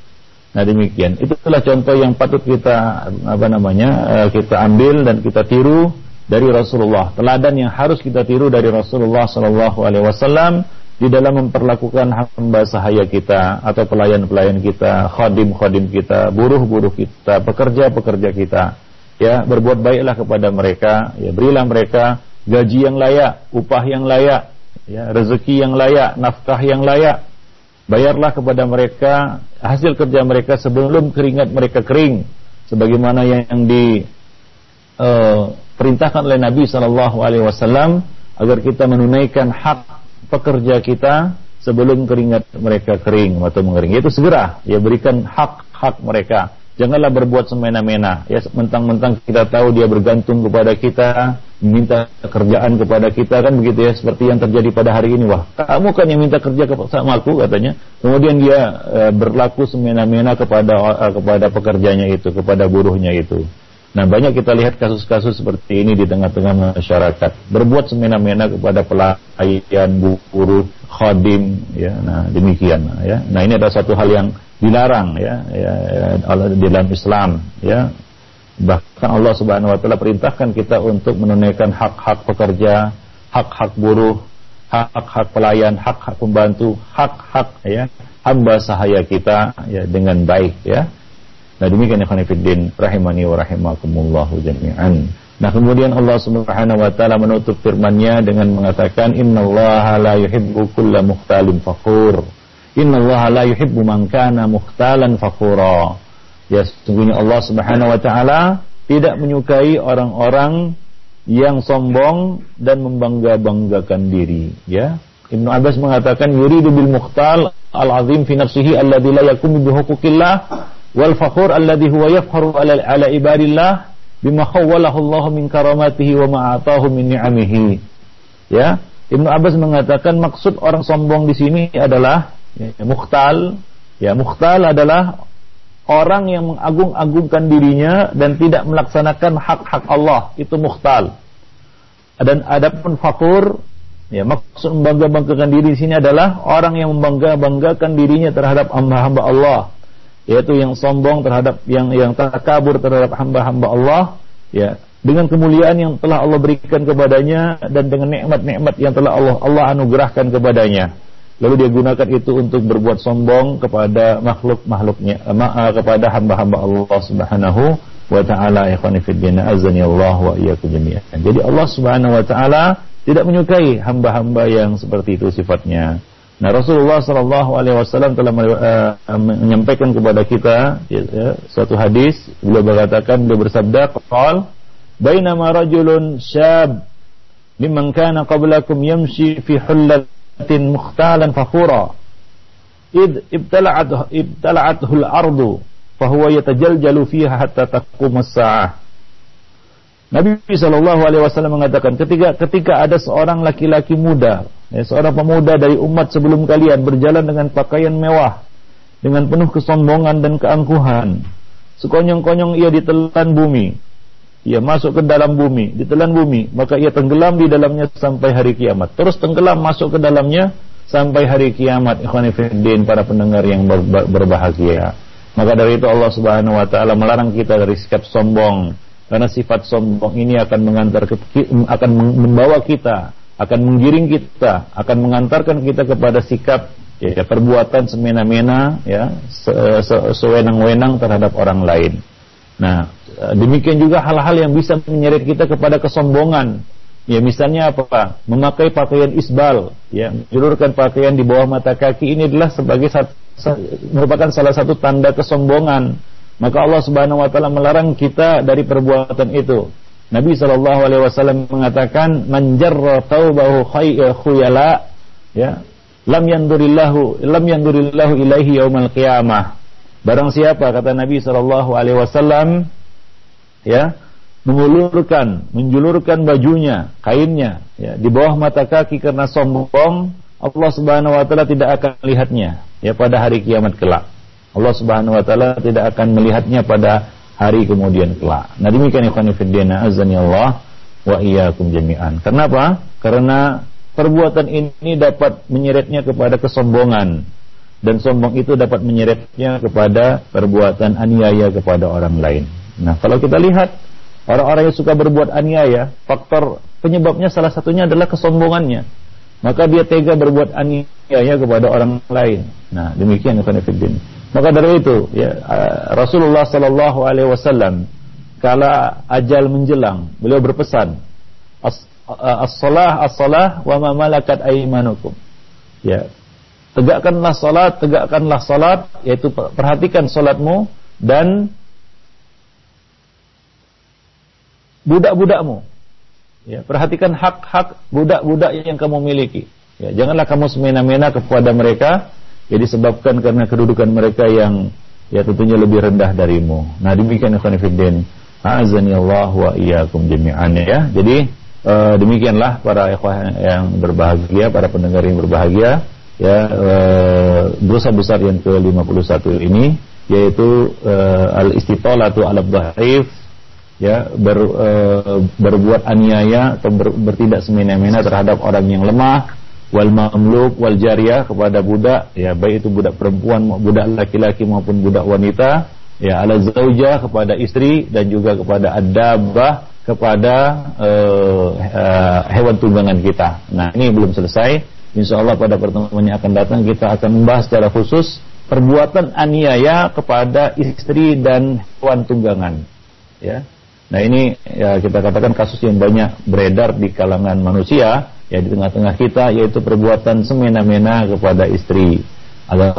Nah demikian, itulah contoh yang patut kita apa namanya eh, kita ambil dan kita tiru dari Rasulullah, teladan yang harus kita tiru dari Rasulullah Sallallahu Alaihi Wasallam di dalam memperlakukan hamba sahaya kita atau pelayan-pelayan kita, khadim-khadim kita, buruh-buruh kita, pekerja-pekerja kita. Ya, berbuat baiklah kepada mereka, ya berilah mereka gaji yang layak, upah yang layak, ya, rezeki yang layak, nafkah yang layak. Bayarlah kepada mereka hasil kerja mereka sebelum keringat mereka kering sebagaimana yang di uh, perintahkan oleh Nabi Shallallahu Alaihi Wasallam agar kita menunaikan hak pekerja kita sebelum keringat mereka kering atau mengering. Itu segera ya berikan hak-hak mereka. Janganlah berbuat semena-mena. Ya mentang-mentang kita tahu dia bergantung kepada kita, minta kerjaan kepada kita kan begitu ya seperti yang terjadi pada hari ini. Wah, kamu kan yang minta kerja sama aku katanya. Kemudian dia e, berlaku semena-mena kepada e, kepada pekerjanya itu, kepada buruhnya itu. Nah banyak kita lihat kasus-kasus seperti ini di tengah-tengah masyarakat. Berbuat semena-mena kepada pelayan buruh khadim ya. Nah demikian ya. Nah ini adalah satu hal yang dilarang ya, ya, ya di dalam Islam ya. Bahkan Allah Subhanahu wa taala perintahkan kita untuk menunaikan hak-hak pekerja hak-hak buruh hak-hak pelayan hak-hak pembantu hak-hak ya hamba sahaya kita ya dengan baik ya Nah demikian ikhwan fiddin rahimani wa rahimakumullahu jami'an. Nah kemudian Allah Subhanahu wa taala menutup firman-Nya dengan mengatakan innallaha la yuhibbu kulla mukhtalin fakhur. Innallaha la yuhibbu man kana mukhtalan. Ya sesungguhnya Allah Subhanahu wa taala tidak menyukai orang-orang yang sombong dan membangga-banggakan diri, ya. Ibnu Abbas mengatakan yuridu bil mukhtal al-azim fi nafsihi alladhi la yakumu bi wal fakhur alladhi huwa yafkharu ala, ala ibadillah bima khawwalahu Allah min karamatihi wa ma'atahu min ni'amihi. Ya, Ibnu Abbas mengatakan maksud orang sombong di sini adalah ya, mukhtal. Ya, mukhtal adalah orang yang mengagung-agungkan dirinya dan tidak melaksanakan hak-hak Allah. Itu mukhtal. Dan adapun fakur Ya, maksud membangga-banggakan diri di sini adalah orang yang membangga-banggakan dirinya terhadap hamba-hamba Allah yaitu yang sombong terhadap yang yang takabur terhadap hamba-hamba Allah ya dengan kemuliaan yang telah Allah berikan kepadanya dan dengan nikmat-nikmat yang telah Allah Allah anugerahkan kepadanya lalu dia gunakan itu untuk berbuat sombong kepada makhluk-makhluknya uh, kepada hamba-hamba Allah Subhanahu wa taala din azani Allah wa. Jadi Allah Subhanahu wa taala tidak menyukai hamba-hamba yang seperti itu sifatnya. Nah Rasulullah Shallallahu Alaihi Wasallam telah uh, menyampaikan kepada kita ya, ya, suatu hadis beliau berkatakan beliau bersabda qal bainama rajulun syab liman kana qablakum yamshi fi hullatin mukhtalan fakhura id ibtala'at ibtala'athul ardu fahuwa yatajaljalu fiha hatta taqum as-sa'ah. Nabi Shallallahu Alaihi Wasallam mengatakan ketika ketika ada seorang laki-laki muda, ya, seorang pemuda dari umat sebelum kalian berjalan dengan pakaian mewah, dengan penuh kesombongan dan keangkuhan, sekonyong-konyong ia ditelan bumi, ia masuk ke dalam bumi, ditelan bumi, maka ia tenggelam di dalamnya sampai hari kiamat. Terus tenggelam masuk ke dalamnya sampai hari kiamat. Ikhwanifiddin para pendengar yang ber berbahagia. Maka dari itu Allah Subhanahu wa taala melarang kita dari sikap sombong karena sifat sombong ini akan mengantar akan membawa kita, akan menggiring kita, akan mengantarkan kita kepada sikap ya, perbuatan semena-mena ya sewenang-wenang terhadap orang lain. Nah, demikian juga hal-hal yang bisa menyeret kita kepada kesombongan. Ya misalnya apa? Memakai pakaian isbal, ya, menjulurkan pakaian di bawah mata kaki ini adalah sebagai merupakan salah satu tanda kesombongan maka Allah Subhanahu wa taala melarang kita dari perbuatan itu. Nabi sallallahu alaihi wasallam mengatakan man jarra thawbahu eh, khuyala ya lam yandurillahu lam yandurillahu ilaihi yaumal qiyamah. Barang siapa kata Nabi sallallahu alaihi wasallam ya mengulurkan, menjulurkan bajunya, kainnya ya di bawah mata kaki karena sombong, Allah Subhanahu wa taala tidak akan melihatnya ya pada hari kiamat kelak. Allah Subhanahu wa taala tidak akan melihatnya pada hari kemudian kelak. Nah demikian ikhwan fillah azani Allah wa iyyakum jami'an. Kenapa? Karena perbuatan ini dapat menyeretnya kepada kesombongan dan sombong itu dapat menyeretnya kepada perbuatan aniaya kepada orang lain. Nah, kalau kita lihat orang-orang yang suka berbuat aniaya, faktor penyebabnya salah satunya adalah kesombongannya. Maka dia tega berbuat aniaya kepada orang lain. Nah, demikian fillah. Maka dari itu ya Rasulullah sallallahu alaihi wasallam kala ajal menjelang beliau berpesan as-salah as-salah wa ma malakat aymanukum. Ya. Tegakkanlah salat, tegakkanlah salat yaitu perhatikan salatmu dan budak-budakmu. Ya, perhatikan hak-hak budak-budak yang kamu miliki. Ya, janganlah kamu semena-mena kepada mereka ya disebabkan karena kedudukan mereka yang ya tentunya lebih rendah darimu. Nah demikian ikhwan fillah. Azani Allah wa iyyakum jami'an ya. Jadi uh, demikianlah para ikhwan yang berbahagia, para pendengar yang berbahagia ya uh, dosa besar yang ke-51 ini yaitu uh, al-istitolatu ala dhaif ya ber, uh, berbuat aniaya atau ber, bertindak semena-mena terhadap orang yang lemah wal mamluk wal jariyah kepada budak ya baik itu budak perempuan budak laki-laki maupun budak wanita ya ala zaujah kepada istri dan juga kepada adabah kepada uh, uh, hewan tunggangan kita. Nah, ini belum selesai. Insya Allah pada pertemuan yang akan datang kita akan membahas secara khusus perbuatan aniaya kepada istri dan hewan tunggangan. Ya. Nah, ini ya kita katakan kasus yang banyak beredar di kalangan manusia ya di tengah-tengah kita yaitu perbuatan semena-mena kepada istri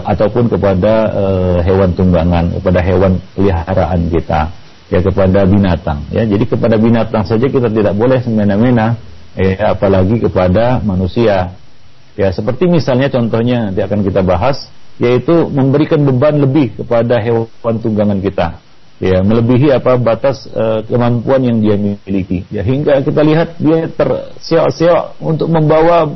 ataupun kepada uh, hewan tunggangan, kepada hewan peliharaan kita, ya kepada binatang. Ya, jadi kepada binatang saja kita tidak boleh semena-mena, ya, apalagi kepada manusia. Ya, seperti misalnya contohnya nanti akan kita bahas, yaitu memberikan beban lebih kepada hewan tunggangan kita ya melebihi apa batas uh, kemampuan yang dia miliki. Ya hingga kita lihat dia terseok-seok untuk membawa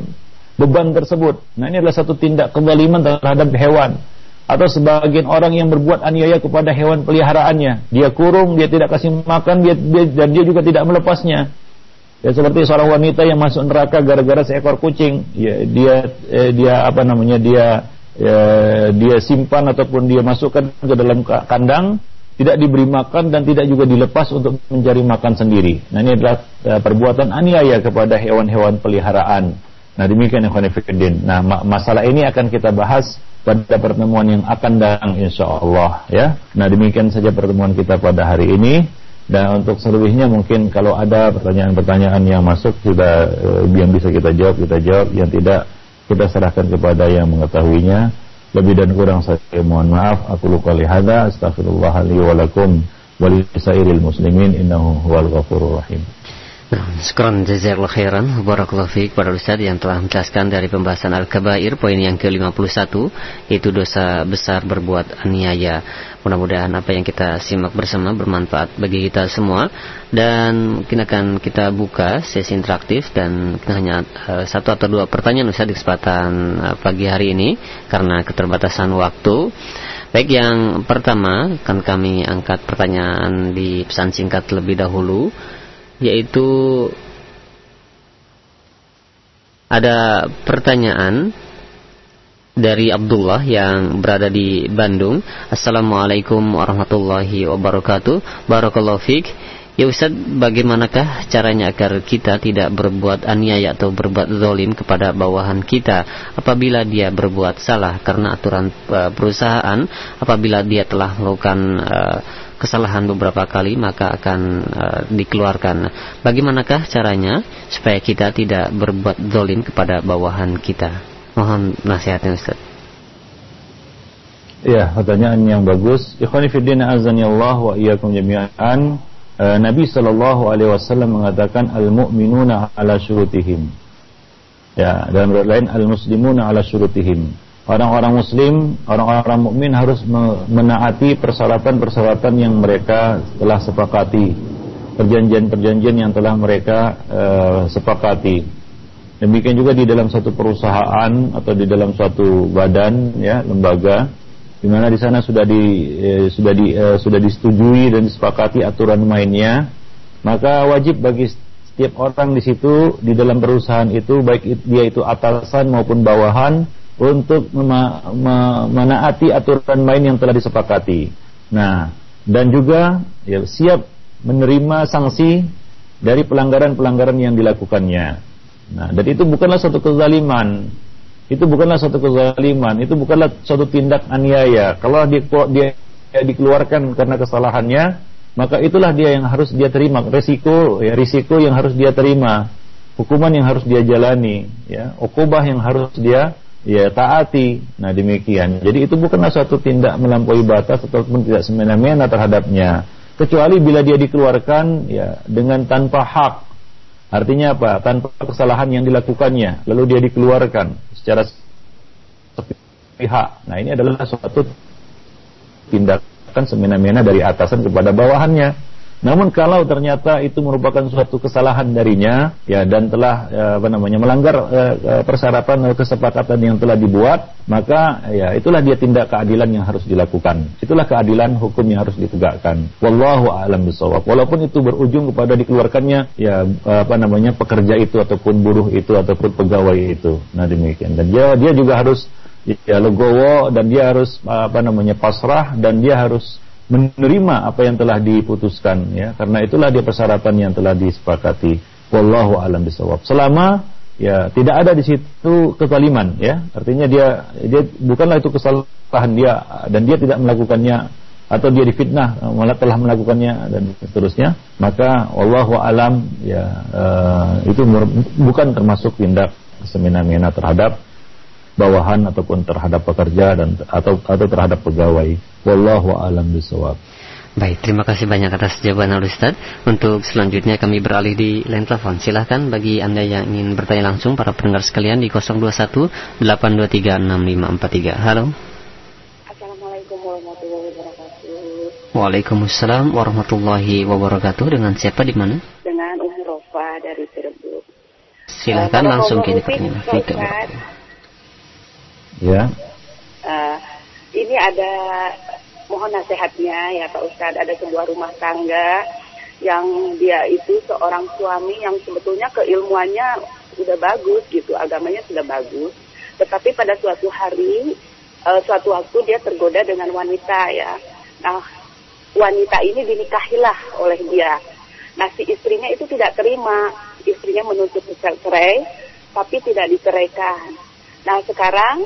beban tersebut. Nah ini adalah satu tindak kezaliman terhadap hewan. Atau sebagian orang yang berbuat aniaya kepada hewan peliharaannya. Dia kurung dia tidak kasih makan dia, dia dan dia juga tidak melepasnya. Ya seperti seorang wanita yang masuk neraka gara-gara seekor kucing. Ya dia eh, dia apa namanya dia ya, dia simpan ataupun dia masukkan ke dalam kandang tidak diberi makan dan tidak juga dilepas untuk mencari makan sendiri. Nah ini adalah uh, perbuatan aniaya kepada hewan-hewan peliharaan. Nah demikian yang konfidin. Nah ma masalah ini akan kita bahas pada pertemuan yang akan datang insya Allah ya. Nah demikian saja pertemuan kita pada hari ini. Dan untuk selebihnya mungkin kalau ada pertanyaan-pertanyaan yang masuk sudah uh, yang bisa kita jawab kita jawab, yang tidak kita serahkan kepada yang mengetahuinya. Lebih dan kurang saya mohon maaf. Aku luka lihada. Astaghfirullah li wa lakum. Walisairil muslimin. Innahu huwal ghafurur rahim. Sekarang jazakallah khairan. Barakallahu fiqh pada Ustaz yang telah menjelaskan dari pembahasan Al-Kabair Poin yang ke-51 Yaitu dosa besar berbuat aniaya. Mudah-mudahan apa yang kita simak bersama bermanfaat bagi kita semua. Dan mungkin akan kita buka sesi interaktif Dan hanya uh, satu atau dua pertanyaan Ustaz di kesempatan uh, pagi hari ini Karena keterbatasan waktu. Baik yang pertama akan kami angkat pertanyaan di pesan singkat terlebih dahulu yaitu ada pertanyaan dari Abdullah yang berada di Bandung. Assalamualaikum warahmatullahi wabarakatuh. Barakallahu fiik. Ya Ustaz, bagaimanakah caranya agar kita tidak berbuat aniaya atau berbuat zalim kepada bawahan kita apabila dia berbuat salah karena aturan uh, perusahaan apabila dia telah melakukan uh, kesalahan beberapa kali maka akan uh, dikeluarkan. Bagaimanakah caranya supaya kita tidak berbuat dolim kepada bawahan kita? Mohon nasihatnya Ustaz. Ya, pertanyaan yang bagus. Ikhwani fiddin azan Allah wa iyyakum jami'an. Uh, Nabi sallallahu alaihi wasallam mengatakan al-mu'minuna ala syurutihim. Ya, dalam riwayat lain al-muslimuna ala syurutihim orang-orang muslim, orang-orang mukmin harus menaati persyaratan-persyaratan yang mereka telah sepakati, perjanjian-perjanjian yang telah mereka uh, sepakati. Demikian juga di dalam satu perusahaan atau di dalam suatu badan, ya lembaga, di mana di sana sudah di eh, sudah di eh, sudah disetujui dan disepakati aturan mainnya, maka wajib bagi setiap orang di situ di dalam perusahaan itu baik dia itu atasan maupun bawahan untuk menaati aturan main yang telah disepakati. Nah, dan juga ya, siap menerima sanksi dari pelanggaran-pelanggaran yang dilakukannya. Nah, dan itu bukanlah suatu kezaliman. Itu bukanlah suatu kezaliman, itu bukanlah suatu tindak aniaya. Kalau dia, dia, dia dikeluarkan karena kesalahannya, maka itulah dia yang harus dia terima resiko ya risiko yang harus dia terima hukuman yang harus dia jalani ya ukubah yang harus dia ya taati. Nah demikian. Jadi itu bukanlah suatu tindak melampaui batas ataupun tidak semena-mena terhadapnya. Kecuali bila dia dikeluarkan ya dengan tanpa hak. Artinya apa? Tanpa kesalahan yang dilakukannya. Lalu dia dikeluarkan secara pihak. Nah ini adalah suatu tindakan semena-mena dari atasan kepada bawahannya. Namun kalau ternyata itu merupakan suatu kesalahan darinya, ya dan telah ya, apa namanya melanggar uh, persyaratan atau kesepakatan yang telah dibuat, maka ya itulah dia tindak keadilan yang harus dilakukan. Itulah keadilan hukum yang harus ditegakkan. Wallahu a'lam bishawab. Walaupun itu berujung kepada dikeluarkannya ya apa namanya pekerja itu ataupun buruh itu ataupun pegawai itu. Nah demikian. Dan dia dia juga harus ya legowo dan dia harus apa namanya pasrah dan dia harus menerima apa yang telah diputuskan ya. Karena itulah dia persyaratan yang telah disepakati. Wallahu alam bisawab selama ya tidak ada di situ kezaliman ya. Artinya dia dia bukanlah itu kesalahan dia dan dia tidak melakukannya atau dia difitnah malah telah melakukannya dan seterusnya maka wallahu alam ya uh, itu bukan termasuk tindak semena-mena terhadap bawahan ataupun terhadap pekerja dan atau atau terhadap pegawai. Wallahu alam bisawab. Baik, terima kasih banyak atas jawaban Al Ustaz. Untuk selanjutnya kami beralih di line telepon. Silahkan bagi Anda yang ingin bertanya langsung para pendengar sekalian di 021 823 6543. Halo. Assalamualaikum warahmatullahi wabarakatuh. Waalaikumsalam warahmatullahi wabarakatuh. Dengan siapa di mana? Dengan Umi Rofa dari Cirebon. Silahkan langsung kini pertanyaan. Ya. Uh, ini ada mohon nasihatnya ya Pak Ustadz. Ada sebuah rumah tangga yang dia itu seorang suami yang sebetulnya keilmuannya sudah bagus gitu agamanya sudah bagus. Tetapi pada suatu hari uh, suatu waktu dia tergoda dengan wanita ya. Nah wanita ini dinikahilah oleh dia. Nah si istrinya itu tidak terima. Istrinya menuntut cerai tapi tidak diceraikan. Nah sekarang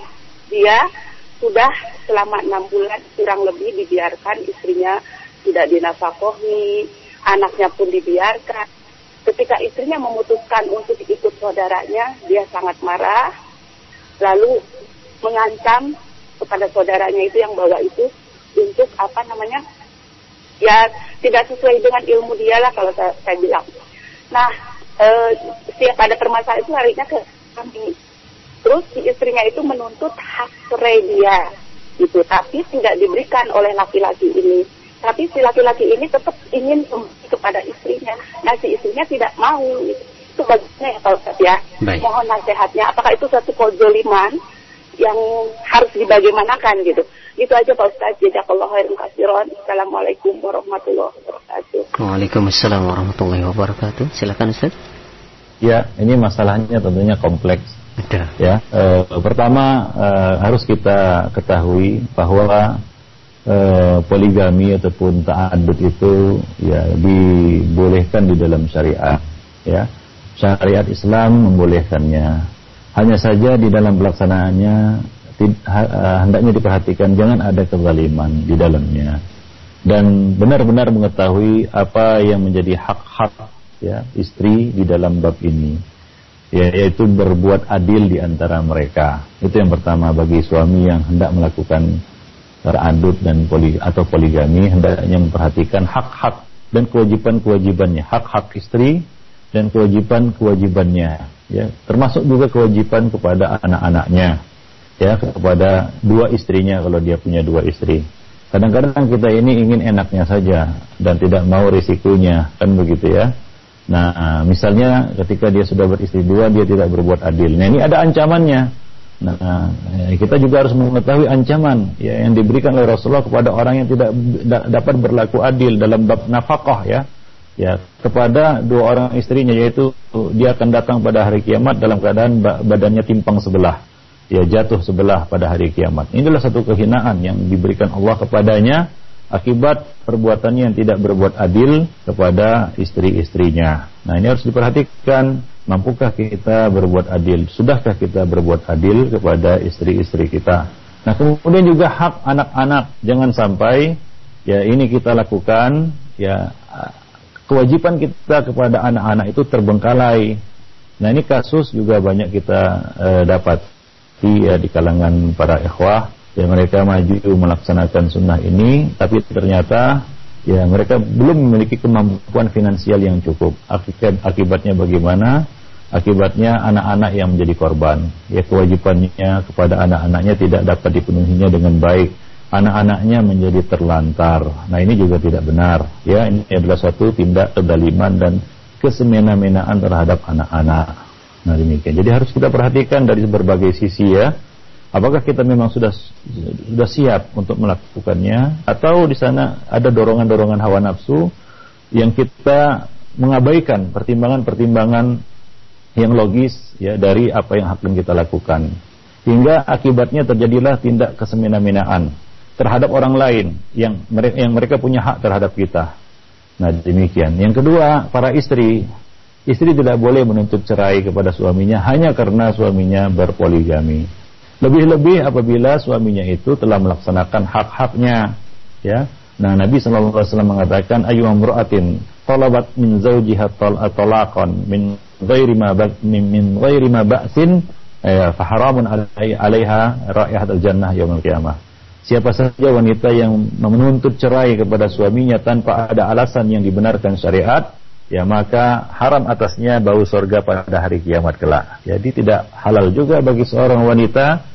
dia sudah selama enam bulan kurang lebih dibiarkan istrinya tidak dinafkahi, anaknya pun dibiarkan. Ketika istrinya memutuskan untuk ikut saudaranya, dia sangat marah, lalu mengancam kepada saudaranya itu yang bawa itu untuk apa namanya ya tidak sesuai dengan ilmu dia lah kalau saya, saya bilang. Nah uh, setiap ada permasalahan itu larinya ke kami. Terus si istrinya itu menuntut hak cerai dia, gitu. Tapi tidak diberikan oleh laki-laki ini. Tapi si laki-laki ini tetap ingin kepada istrinya. Nah si istrinya tidak mau. Gitu. Itu bagiannya ya Pak Ustaz ya. Baik. Mohon nasihatnya. Apakah itu satu kezoliman yang harus dibagaimanakan gitu. Itu aja Pak Ustaz. Jazakallah khairan kasiron. Assalamualaikum warahmatullahi wabarakatuh. Waalaikumsalam warahmatullahi wabarakatuh. Silakan Ustaz. Ya, ini masalahnya tentunya kompleks. Ya, e, pertama e, harus kita ketahui bahwa e, poligami ataupun ta'adud itu ya dibolehkan di dalam syariat. Ya, syariat Islam membolehkannya. Hanya saja di dalam pelaksanaannya hendaknya diperhatikan jangan ada kezaliman di dalamnya dan benar-benar mengetahui apa yang menjadi hak-hak ya istri di dalam bab ini ya, yaitu berbuat adil di antara mereka. Itu yang pertama bagi suami yang hendak melakukan teradut dan poli, atau poligami hendaknya memperhatikan hak-hak dan kewajiban-kewajibannya. Hak-hak istri dan kewajiban-kewajibannya ya. Termasuk juga kewajiban kepada anak-anaknya ya kepada dua istrinya kalau dia punya dua istri. Kadang-kadang kita ini ingin enaknya saja dan tidak mau risikonya kan begitu ya nah misalnya ketika dia sudah beristri dua dia tidak berbuat adil. Nah ini ada ancamannya. Nah ya, kita juga harus mengetahui ancaman ya yang diberikan oleh Rasulullah kepada orang yang tidak da- dapat berlaku adil dalam bab nafkah ya. Ya kepada dua orang istrinya yaitu dia akan datang pada hari kiamat dalam keadaan ba- badannya timpang sebelah. Ya jatuh sebelah pada hari kiamat. Ini adalah satu kehinaan yang diberikan Allah kepadanya akibat perbuatannya yang tidak berbuat adil kepada istri-istrinya. Nah, ini harus diperhatikan, mampukah kita berbuat adil? Sudahkah kita berbuat adil kepada istri-istri kita? Nah, kemudian juga hak anak-anak, jangan sampai ya ini kita lakukan ya kewajiban kita kepada anak-anak itu terbengkalai. Nah, ini kasus juga banyak kita eh, dapat di ya, di kalangan para ikhwah yang mereka maju melaksanakan sunnah ini tapi ternyata ya mereka belum memiliki kemampuan finansial yang cukup. Akibat akibatnya bagaimana? Akibatnya anak-anak yang menjadi korban. Ya kewajibannya kepada anak-anaknya tidak dapat dipenuhinya dengan baik. Anak-anaknya menjadi terlantar. Nah ini juga tidak benar. Ya ini adalah suatu tindak kedaliman dan kesemena-menaan terhadap anak-anak. Nah demikian. Jadi harus kita perhatikan dari berbagai sisi ya. Apakah kita memang sudah sudah siap untuk melakukannya atau di sana ada dorongan-dorongan hawa nafsu yang kita mengabaikan pertimbangan-pertimbangan yang logis ya dari apa yang akan kita lakukan. Hingga akibatnya terjadilah tindak kesemena-menaan terhadap orang lain yang mereka yang mereka punya hak terhadap kita. Nah, demikian. Yang kedua, para istri Istri tidak boleh menuntut cerai kepada suaminya hanya karena suaminya berpoligami. Lebih-lebih apabila suaminya itu telah melaksanakan hak-haknya, ya. Nah, Nabi sallallahu alaihi wasallam mengatakan ayu amra'atin talabat min zawjiha talaqan min ghairi ma min, min ghairi ma ba'sin ya, fa haramun 'alaiha raihatul jannah yaumil qiyamah. Siapa saja wanita yang menuntut cerai kepada suaminya tanpa ada alasan yang dibenarkan syariat, ya maka haram atasnya bau sorga pada hari kiamat kelak. Jadi tidak halal juga bagi seorang wanita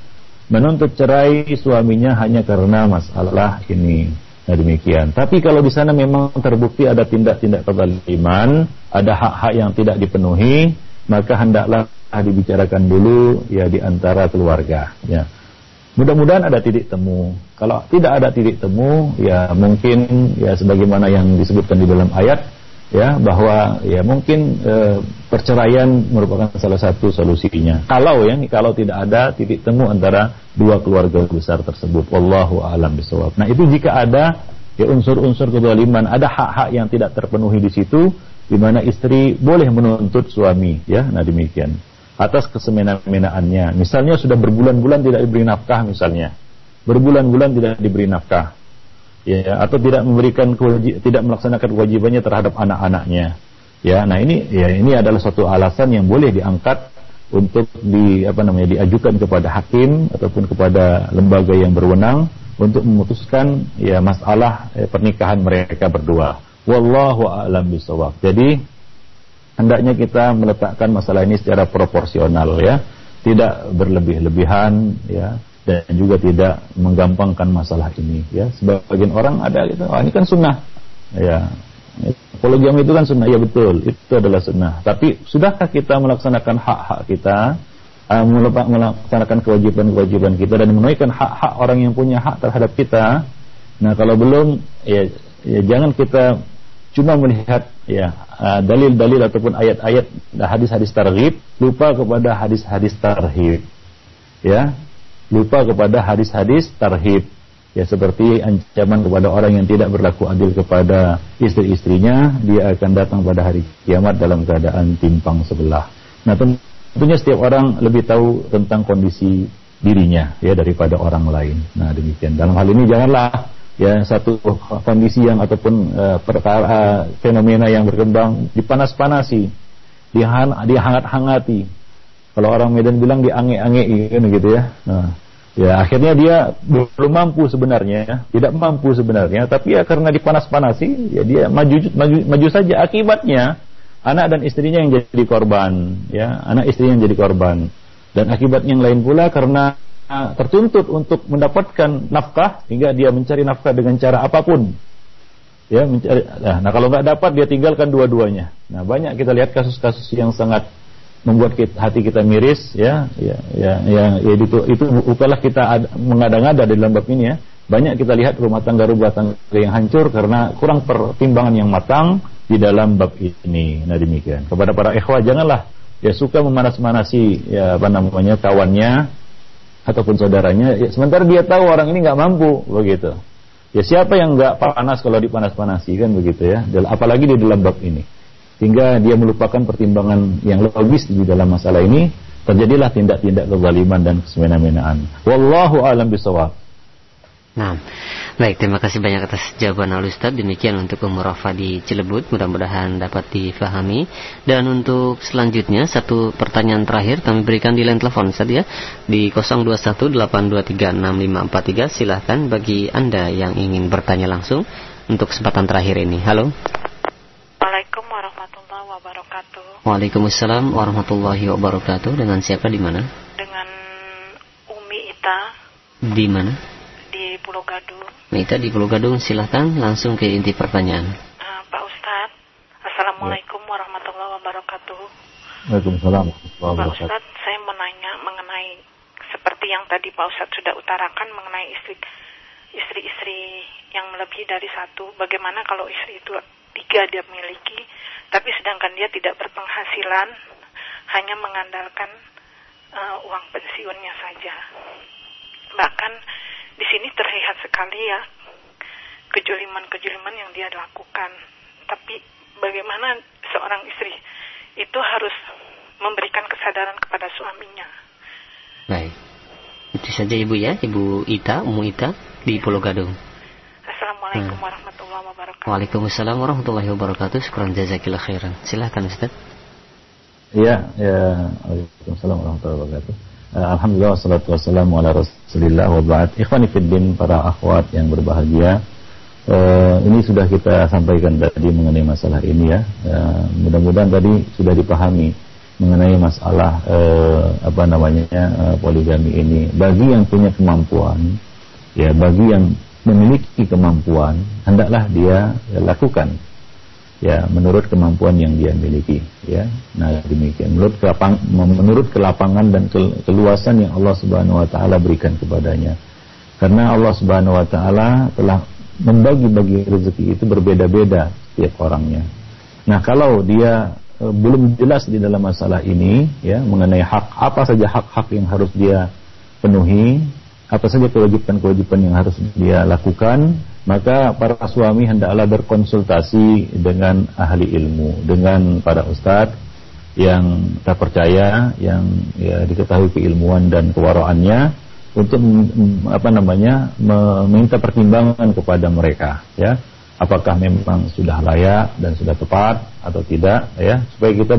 menuntut cerai suaminya hanya karena masalah ini. Nah demikian. Tapi kalau di sana memang terbukti ada tindak-tindak kezaliman, ada hak-hak yang tidak dipenuhi, maka hendaklah dibicarakan dulu ya di antara keluarga. Ya. Mudah-mudahan ada titik temu. Kalau tidak ada titik temu, ya mungkin ya sebagaimana yang disebutkan di dalam ayat, ya bahwa ya mungkin e, perceraian merupakan salah satu solusinya. Kalau ya kalau tidak ada titik temu antara dua keluarga besar tersebut, wallahu alam bisawab. Nah itu jika ada ya unsur-unsur kezaliman, ada hak-hak yang tidak terpenuhi di situ, di mana istri boleh menuntut suami, ya. Nah demikian atas kesemena-menaannya. Misalnya sudah berbulan-bulan tidak diberi nafkah misalnya, berbulan-bulan tidak diberi nafkah ya atau tidak memberikan kewajib, tidak melaksanakan kewajibannya terhadap anak-anaknya. Ya nah ini ya ini adalah suatu alasan yang boleh diangkat untuk di apa namanya diajukan kepada hakim ataupun kepada lembaga yang berwenang untuk memutuskan ya masalah ya, pernikahan mereka berdua. Wallahu a'lam bisawab jadi hendaknya kita meletakkan masalah ini secara proporsional ya, tidak berlebih-lebihan ya dan juga tidak menggampangkan masalah ini ya. Sebagian orang ada gitu, oh ini kan sunnah. Ya. Poligami itu kan sunnah, ya betul, itu adalah sunnah. Tapi sudahkah kita melaksanakan hak-hak kita, uh, melaksanakan kewajiban-kewajiban kita dan menunaikan hak-hak orang yang punya hak terhadap kita? Nah, kalau belum, ya, ya jangan kita cuma melihat ya uh, dalil-dalil uh, ataupun ayat-ayat hadis-hadis targhib lupa kepada hadis-hadis tarhib ya lupa kepada hadis-hadis tarhib ya seperti ancaman kepada orang yang tidak berlaku adil kepada istri-istrinya dia akan datang pada hari kiamat dalam keadaan timpang sebelah nah tentunya setiap orang lebih tahu tentang kondisi dirinya ya daripada orang lain nah demikian dalam hal ini janganlah ya satu kondisi yang ataupun uh, perkara uh, fenomena yang berkembang dipanas-panasi, dihan dihangat-hangati. Kalau orang Medan bilang diange-ange gitu ya. Nah, ya akhirnya dia belum mampu sebenarnya, ya. tidak mampu sebenarnya, tapi ya karena dipanas-panasi, ya dia maju maju maju saja akibatnya anak dan istrinya yang jadi korban, ya anak istrinya yang jadi korban. Dan akibat yang lain pula karena tertuntut untuk mendapatkan nafkah hingga dia mencari nafkah dengan cara apa pun. Ya, mencari, nah, nah kalau nggak dapat dia tinggalkan dua-duanya. Nah banyak kita lihat kasus-kasus yang sangat membuat kita, hati kita miris, ya, ya, ya, ya, ya itu itu bukanlah kita mengada-ngada di dalam bab ini ya. Banyak kita lihat rumah tangga rumah tangga yang hancur karena kurang pertimbangan yang matang di dalam bab ini. Nah demikian. Kepada para ikhwah janganlah ya suka memanas-manasi ya apa namanya kawannya ataupun saudaranya, ya, sementara dia tahu orang ini nggak mampu begitu. Ya siapa yang nggak panas kalau dipanas-panasi kan begitu ya, apalagi di dalam bab ini. Hingga dia melupakan pertimbangan yang logis di dalam masalah ini, terjadilah tindak-tindak kezaliman dan kesemena-menaan. Wallahu alam bisawab. Nah, baik terima kasih banyak atas jawaban Al Ustaz. Demikian untuk Umur di Cilebut, mudah-mudahan dapat difahami. Dan untuk selanjutnya satu pertanyaan terakhir kami berikan di line telepon Ustaz ya di 0218236543. Silahkan bagi Anda yang ingin bertanya langsung untuk kesempatan terakhir ini. Halo. Assalamualaikum warahmatullahi wabarakatuh. Waalaikumsalam warahmatullahi wabarakatuh. Dengan siapa di mana? Dengan Umi Ita. Di mana? di Pulau Gadung. Mita di Pulau Gadung, silahkan langsung ke inti pertanyaan. Uh, Pak Ustadz, Assalamualaikum ya. warahmatullahi wabarakatuh. Waalaikumsalam Pak Ustadz, saya menanya mengenai seperti yang tadi Pak Ustadz sudah utarakan mengenai istri istri-istri yang melebihi dari satu. Bagaimana kalau istri itu tiga dia miliki, tapi sedangkan dia tidak berpenghasilan, hanya mengandalkan uh, uang pensiunnya saja. Bahkan di sini terlihat sekali ya kejuliman-kejuliman yang dia lakukan. Tapi bagaimana seorang istri itu harus memberikan kesadaran kepada suaminya. Baik. Itu saja Ibu ya, Ibu Ita, Umu Ita di Pulau Gadung. Assalamualaikum hmm. Warahmatullahi wabarakatuh. Waalaikumsalam warahmatullahi wabarakatuh. Syukur jazakillah khairan. Silahkan Ustaz. Iya, ya. Waalaikumsalam warahmatullahi wabarakatuh. Eh, Alhamdulillah wassalatu wassalamu ala rasulillah wa ba'd Ikhwani fiddin para akhwat yang berbahagia uh, Ini sudah kita sampaikan tadi mengenai masalah ini ya uh, Mudah-mudahan tadi sudah dipahami mengenai masalah uh, apa namanya uh, poligami ini Bagi yang punya kemampuan ya Bagi yang memiliki kemampuan Hendaklah dia lakukan ya menurut kemampuan yang dia miliki ya. Nah demikian. Menurut kelapang, menurut kelapangan dan keluasan yang Allah Subhanahu wa taala berikan kepadanya. Karena Allah Subhanahu wa taala telah membagi-bagi rezeki itu berbeda-beda setiap orangnya. Nah kalau dia e, belum jelas di dalam masalah ini ya mengenai hak apa saja hak-hak yang harus dia penuhi apa saja kewajiban-kewajiban yang harus dia lakukan maka para suami hendaklah berkonsultasi dengan ahli ilmu, dengan para ustadz yang terpercaya, yang ya, diketahui keilmuan dan kewaraannya untuk apa namanya meminta pertimbangan kepada mereka, ya, apakah memang sudah layak dan sudah tepat atau tidak, ya, supaya kita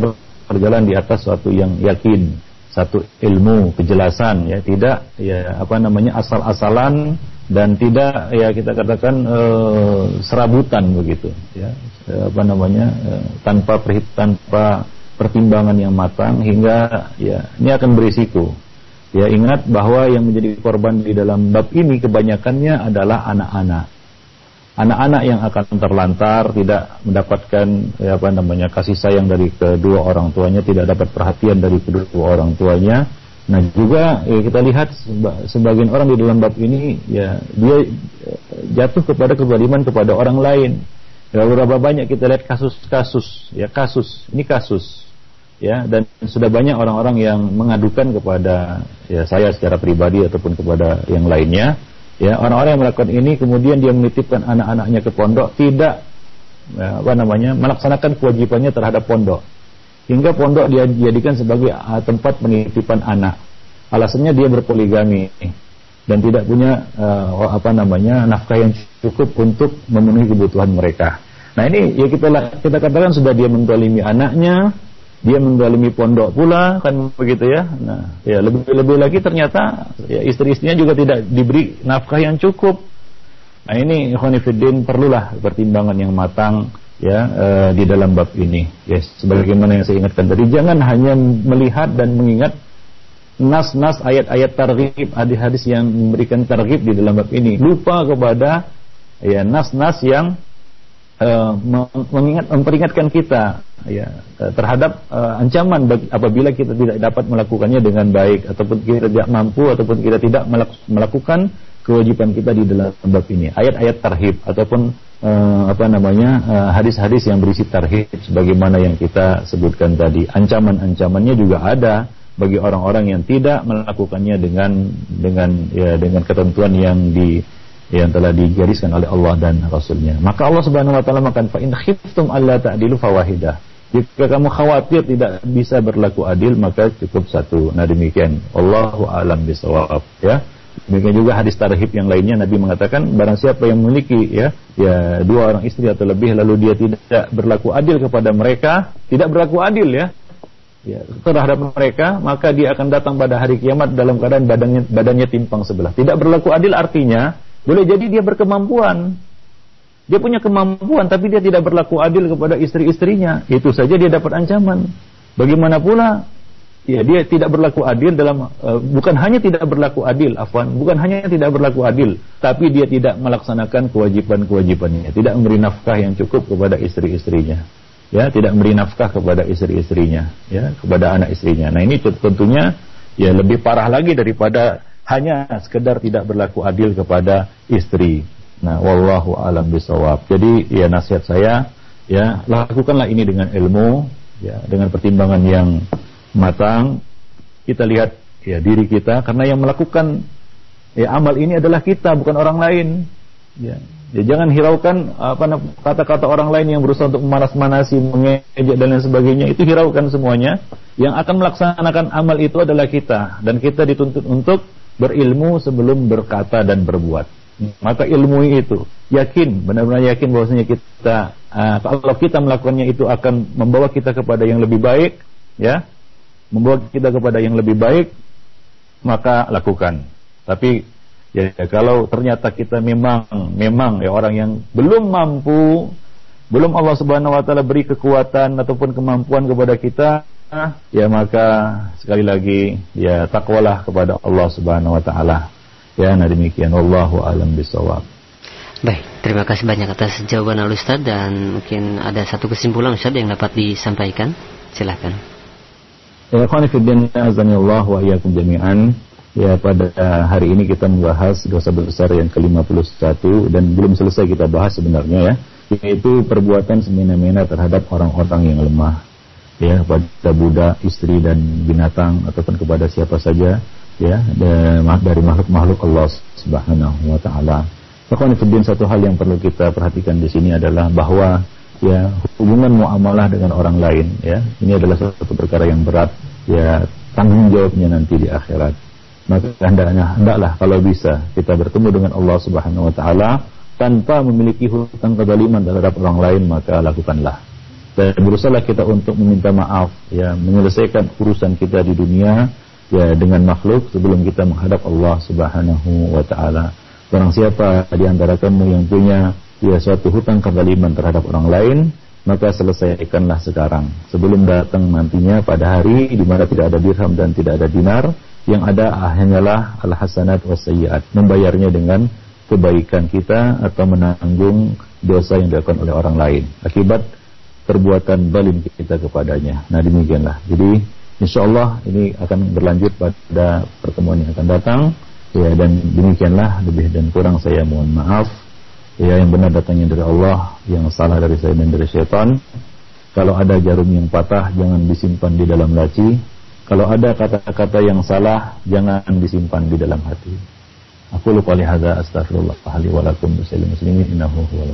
berjalan di atas suatu yang yakin, satu ilmu kejelasan, ya, tidak ya apa namanya asal-asalan dan tidak ya kita katakan uh, serabutan begitu ya. Uh, apa namanya uh, tanpa perhit tanpa pertimbangan yang matang hingga ya ini akan berisiko. Ya ingat bahwa yang menjadi korban di dalam bab ini kebanyakannya adalah anak-anak anak-anak yang akan terlantar tidak mendapatkan ya apa namanya kasih sayang dari kedua orang tuanya tidak dapat perhatian dari kedua orang tuanya Nah juga ya, kita lihat sebagian orang di dalam bab ini ya dia eh, jatuh kepada kezaliman kepada orang lain. Ya, berapa banyak kita lihat kasus-kasus ya kasus ini kasus ya dan sudah banyak orang-orang yang mengadukan kepada ya saya secara pribadi ataupun kepada yang lainnya ya orang-orang yang melakukan ini kemudian dia menitipkan anak-anaknya ke pondok tidak ya, apa namanya melaksanakan kewajibannya terhadap pondok hingga pondok dia dijadikan sebagai ah, tempat penitipan anak. Alasannya dia berpoligami dan tidak punya uh, apa namanya nafkah yang cukup untuk memenuhi kebutuhan mereka. Nah ini ya kita kita katakan sudah dia mendolimi anaknya, dia mendolimi pondok pula kan begitu ya. Nah ya lebih lebih lagi ternyata ya istri-istrinya juga tidak diberi nafkah yang cukup. Nah ini Khonifuddin perlulah pertimbangan yang matang ya uh, di dalam bab ini. Ya, sebagaimana yang saya ingatkan tadi, jangan hanya melihat dan mengingat nas-nas ayat-ayat targhib, hadis-hadis yang memberikan targhib di dalam bab ini. Lupa kepada ya nas-nas yang uh, mengingat memperingatkan kita ya terhadap uh, ancaman bagi, apabila kita tidak dapat melakukannya dengan baik ataupun kita tidak mampu ataupun kita tidak melakukan kewajiban kita di dalam bab ini. Ayat-ayat tarhib ataupun uh, apa namanya eh, hadis-hadis uh, yang berisi tarhib sebagaimana yang kita sebutkan tadi. Ancaman-ancamannya juga ada bagi orang-orang yang tidak melakukannya dengan dengan ya dengan ketentuan yang di yang telah digariskan oleh Allah dan Rasulnya. Maka Allah Subhanahu Wa Taala makan fa in khiftum alla ta'dilu fawahidah. Jika kamu khawatir tidak bisa berlaku adil maka cukup satu. Nah demikian. Allahu alam bisawab ya. Demikian juga hadis tarhib yang lainnya Nabi mengatakan barang siapa yang memiliki ya ya dua orang istri atau lebih lalu dia tidak berlaku adil kepada mereka, tidak berlaku adil ya. Ya, terhadap mereka, maka dia akan datang pada hari kiamat dalam keadaan badannya badannya timpang sebelah. Tidak berlaku adil artinya boleh jadi dia berkemampuan. Dia punya kemampuan tapi dia tidak berlaku adil kepada istri-istrinya. Itu saja dia dapat ancaman. Bagaimana pula ya dia tidak berlaku adil dalam uh, bukan hanya tidak berlaku adil afwan bukan hanya tidak berlaku adil tapi dia tidak melaksanakan kewajiban-kewajibannya tidak memberi nafkah yang cukup kepada istri-istrinya ya tidak memberi nafkah kepada istri-istrinya ya kepada anak istrinya nah ini tentunya ya lebih parah lagi daripada hanya sekedar tidak berlaku adil kepada istri. Nah wallahu alam bisawab jadi ya nasihat saya ya lakukanlah ini dengan ilmu ya dengan pertimbangan yang matang. Kita lihat ya diri kita karena yang melakukan ya amal ini adalah kita bukan orang lain. Ya, ya jangan hiraukan apa kata-kata orang lain yang berusaha untuk memanas-manasi mengejek dan lain sebagainya. Itu hiraukan semuanya. Yang akan melaksanakan amal itu adalah kita. Dan kita dituntut untuk berilmu sebelum berkata dan berbuat. Maka ilmu itu. Yakin benar-benar yakin bahwasanya kita uh, kalau kita melakukannya itu akan membawa kita kepada yang lebih baik ya. Membawa kita kepada yang lebih baik, maka lakukan. Tapi ya kalau ternyata kita memang memang ya orang yang belum mampu, belum Allah Subhanahu wa taala beri kekuatan ataupun kemampuan kepada kita, ya maka sekali lagi ya takwalah kepada Allah Subhanahu wa taala. Ya, nah demikian wallahu alam bisawab. Baik, terima kasih banyak atas jawaban Al Ustaz dan mungkin ada satu kesimpulan Ustaz yang dapat disampaikan. Silakan. Ya, Khonifuddin azanillah wa iyyakum jami'an. Ya, pada hari ini kita membahas dosa besar yang ke-51 dan belum selesai kita bahas sebenarnya ya, yaitu perbuatan semena-mena terhadap orang-orang yang lemah. Ya, pada budak, istri dan binatang ataupun kepada siapa saja ya, dari makhluk-makhluk Allah Subhanahu wa taala. Khonifuddin satu hal yang perlu kita perhatikan di sini adalah bahwa ya hubungan muamalah dengan orang lain ya ini adalah satu perkara yang berat ya tanggung jawabnya nanti di akhirat maka hendaknya hendaklah kalau bisa kita bertemu dengan Allah Subhanahu wa taala tanpa memiliki hutang kezaliman terhadap orang lain maka lakukanlah dan berusaha kita untuk meminta maaf ya menyelesaikan urusan kita di dunia ya dengan makhluk sebelum kita menghadap Allah Subhanahu wa taala. Barang siapa di antara kamu yang punya ya suatu hutang kezaliman terhadap orang lain, maka selesaikanlah sekarang. Sebelum datang nantinya pada hari di mana tidak ada dirham dan tidak ada dinar yang ada hanyalah al hasanat wasayyiat membayarnya dengan kebaikan kita atau menanggung dosa yang dilakukan oleh orang lain. Akibat perbuatan balim kita kepadanya. Nah demikianlah. Jadi insya Allah ini akan berlanjut pada pertemuan yang akan datang. Ya dan demikianlah lebih dan kurang saya mohon maaf. Ya yang benar datangnya dari Allah, yang salah dari saya dan dari syaitan. Kalau ada jarum yang patah jangan disimpan di dalam laci. Kalau ada kata-kata yang salah jangan disimpan di dalam hati. Aku lupa lihada astagfirullah wa lakum muslimin innahu huwal.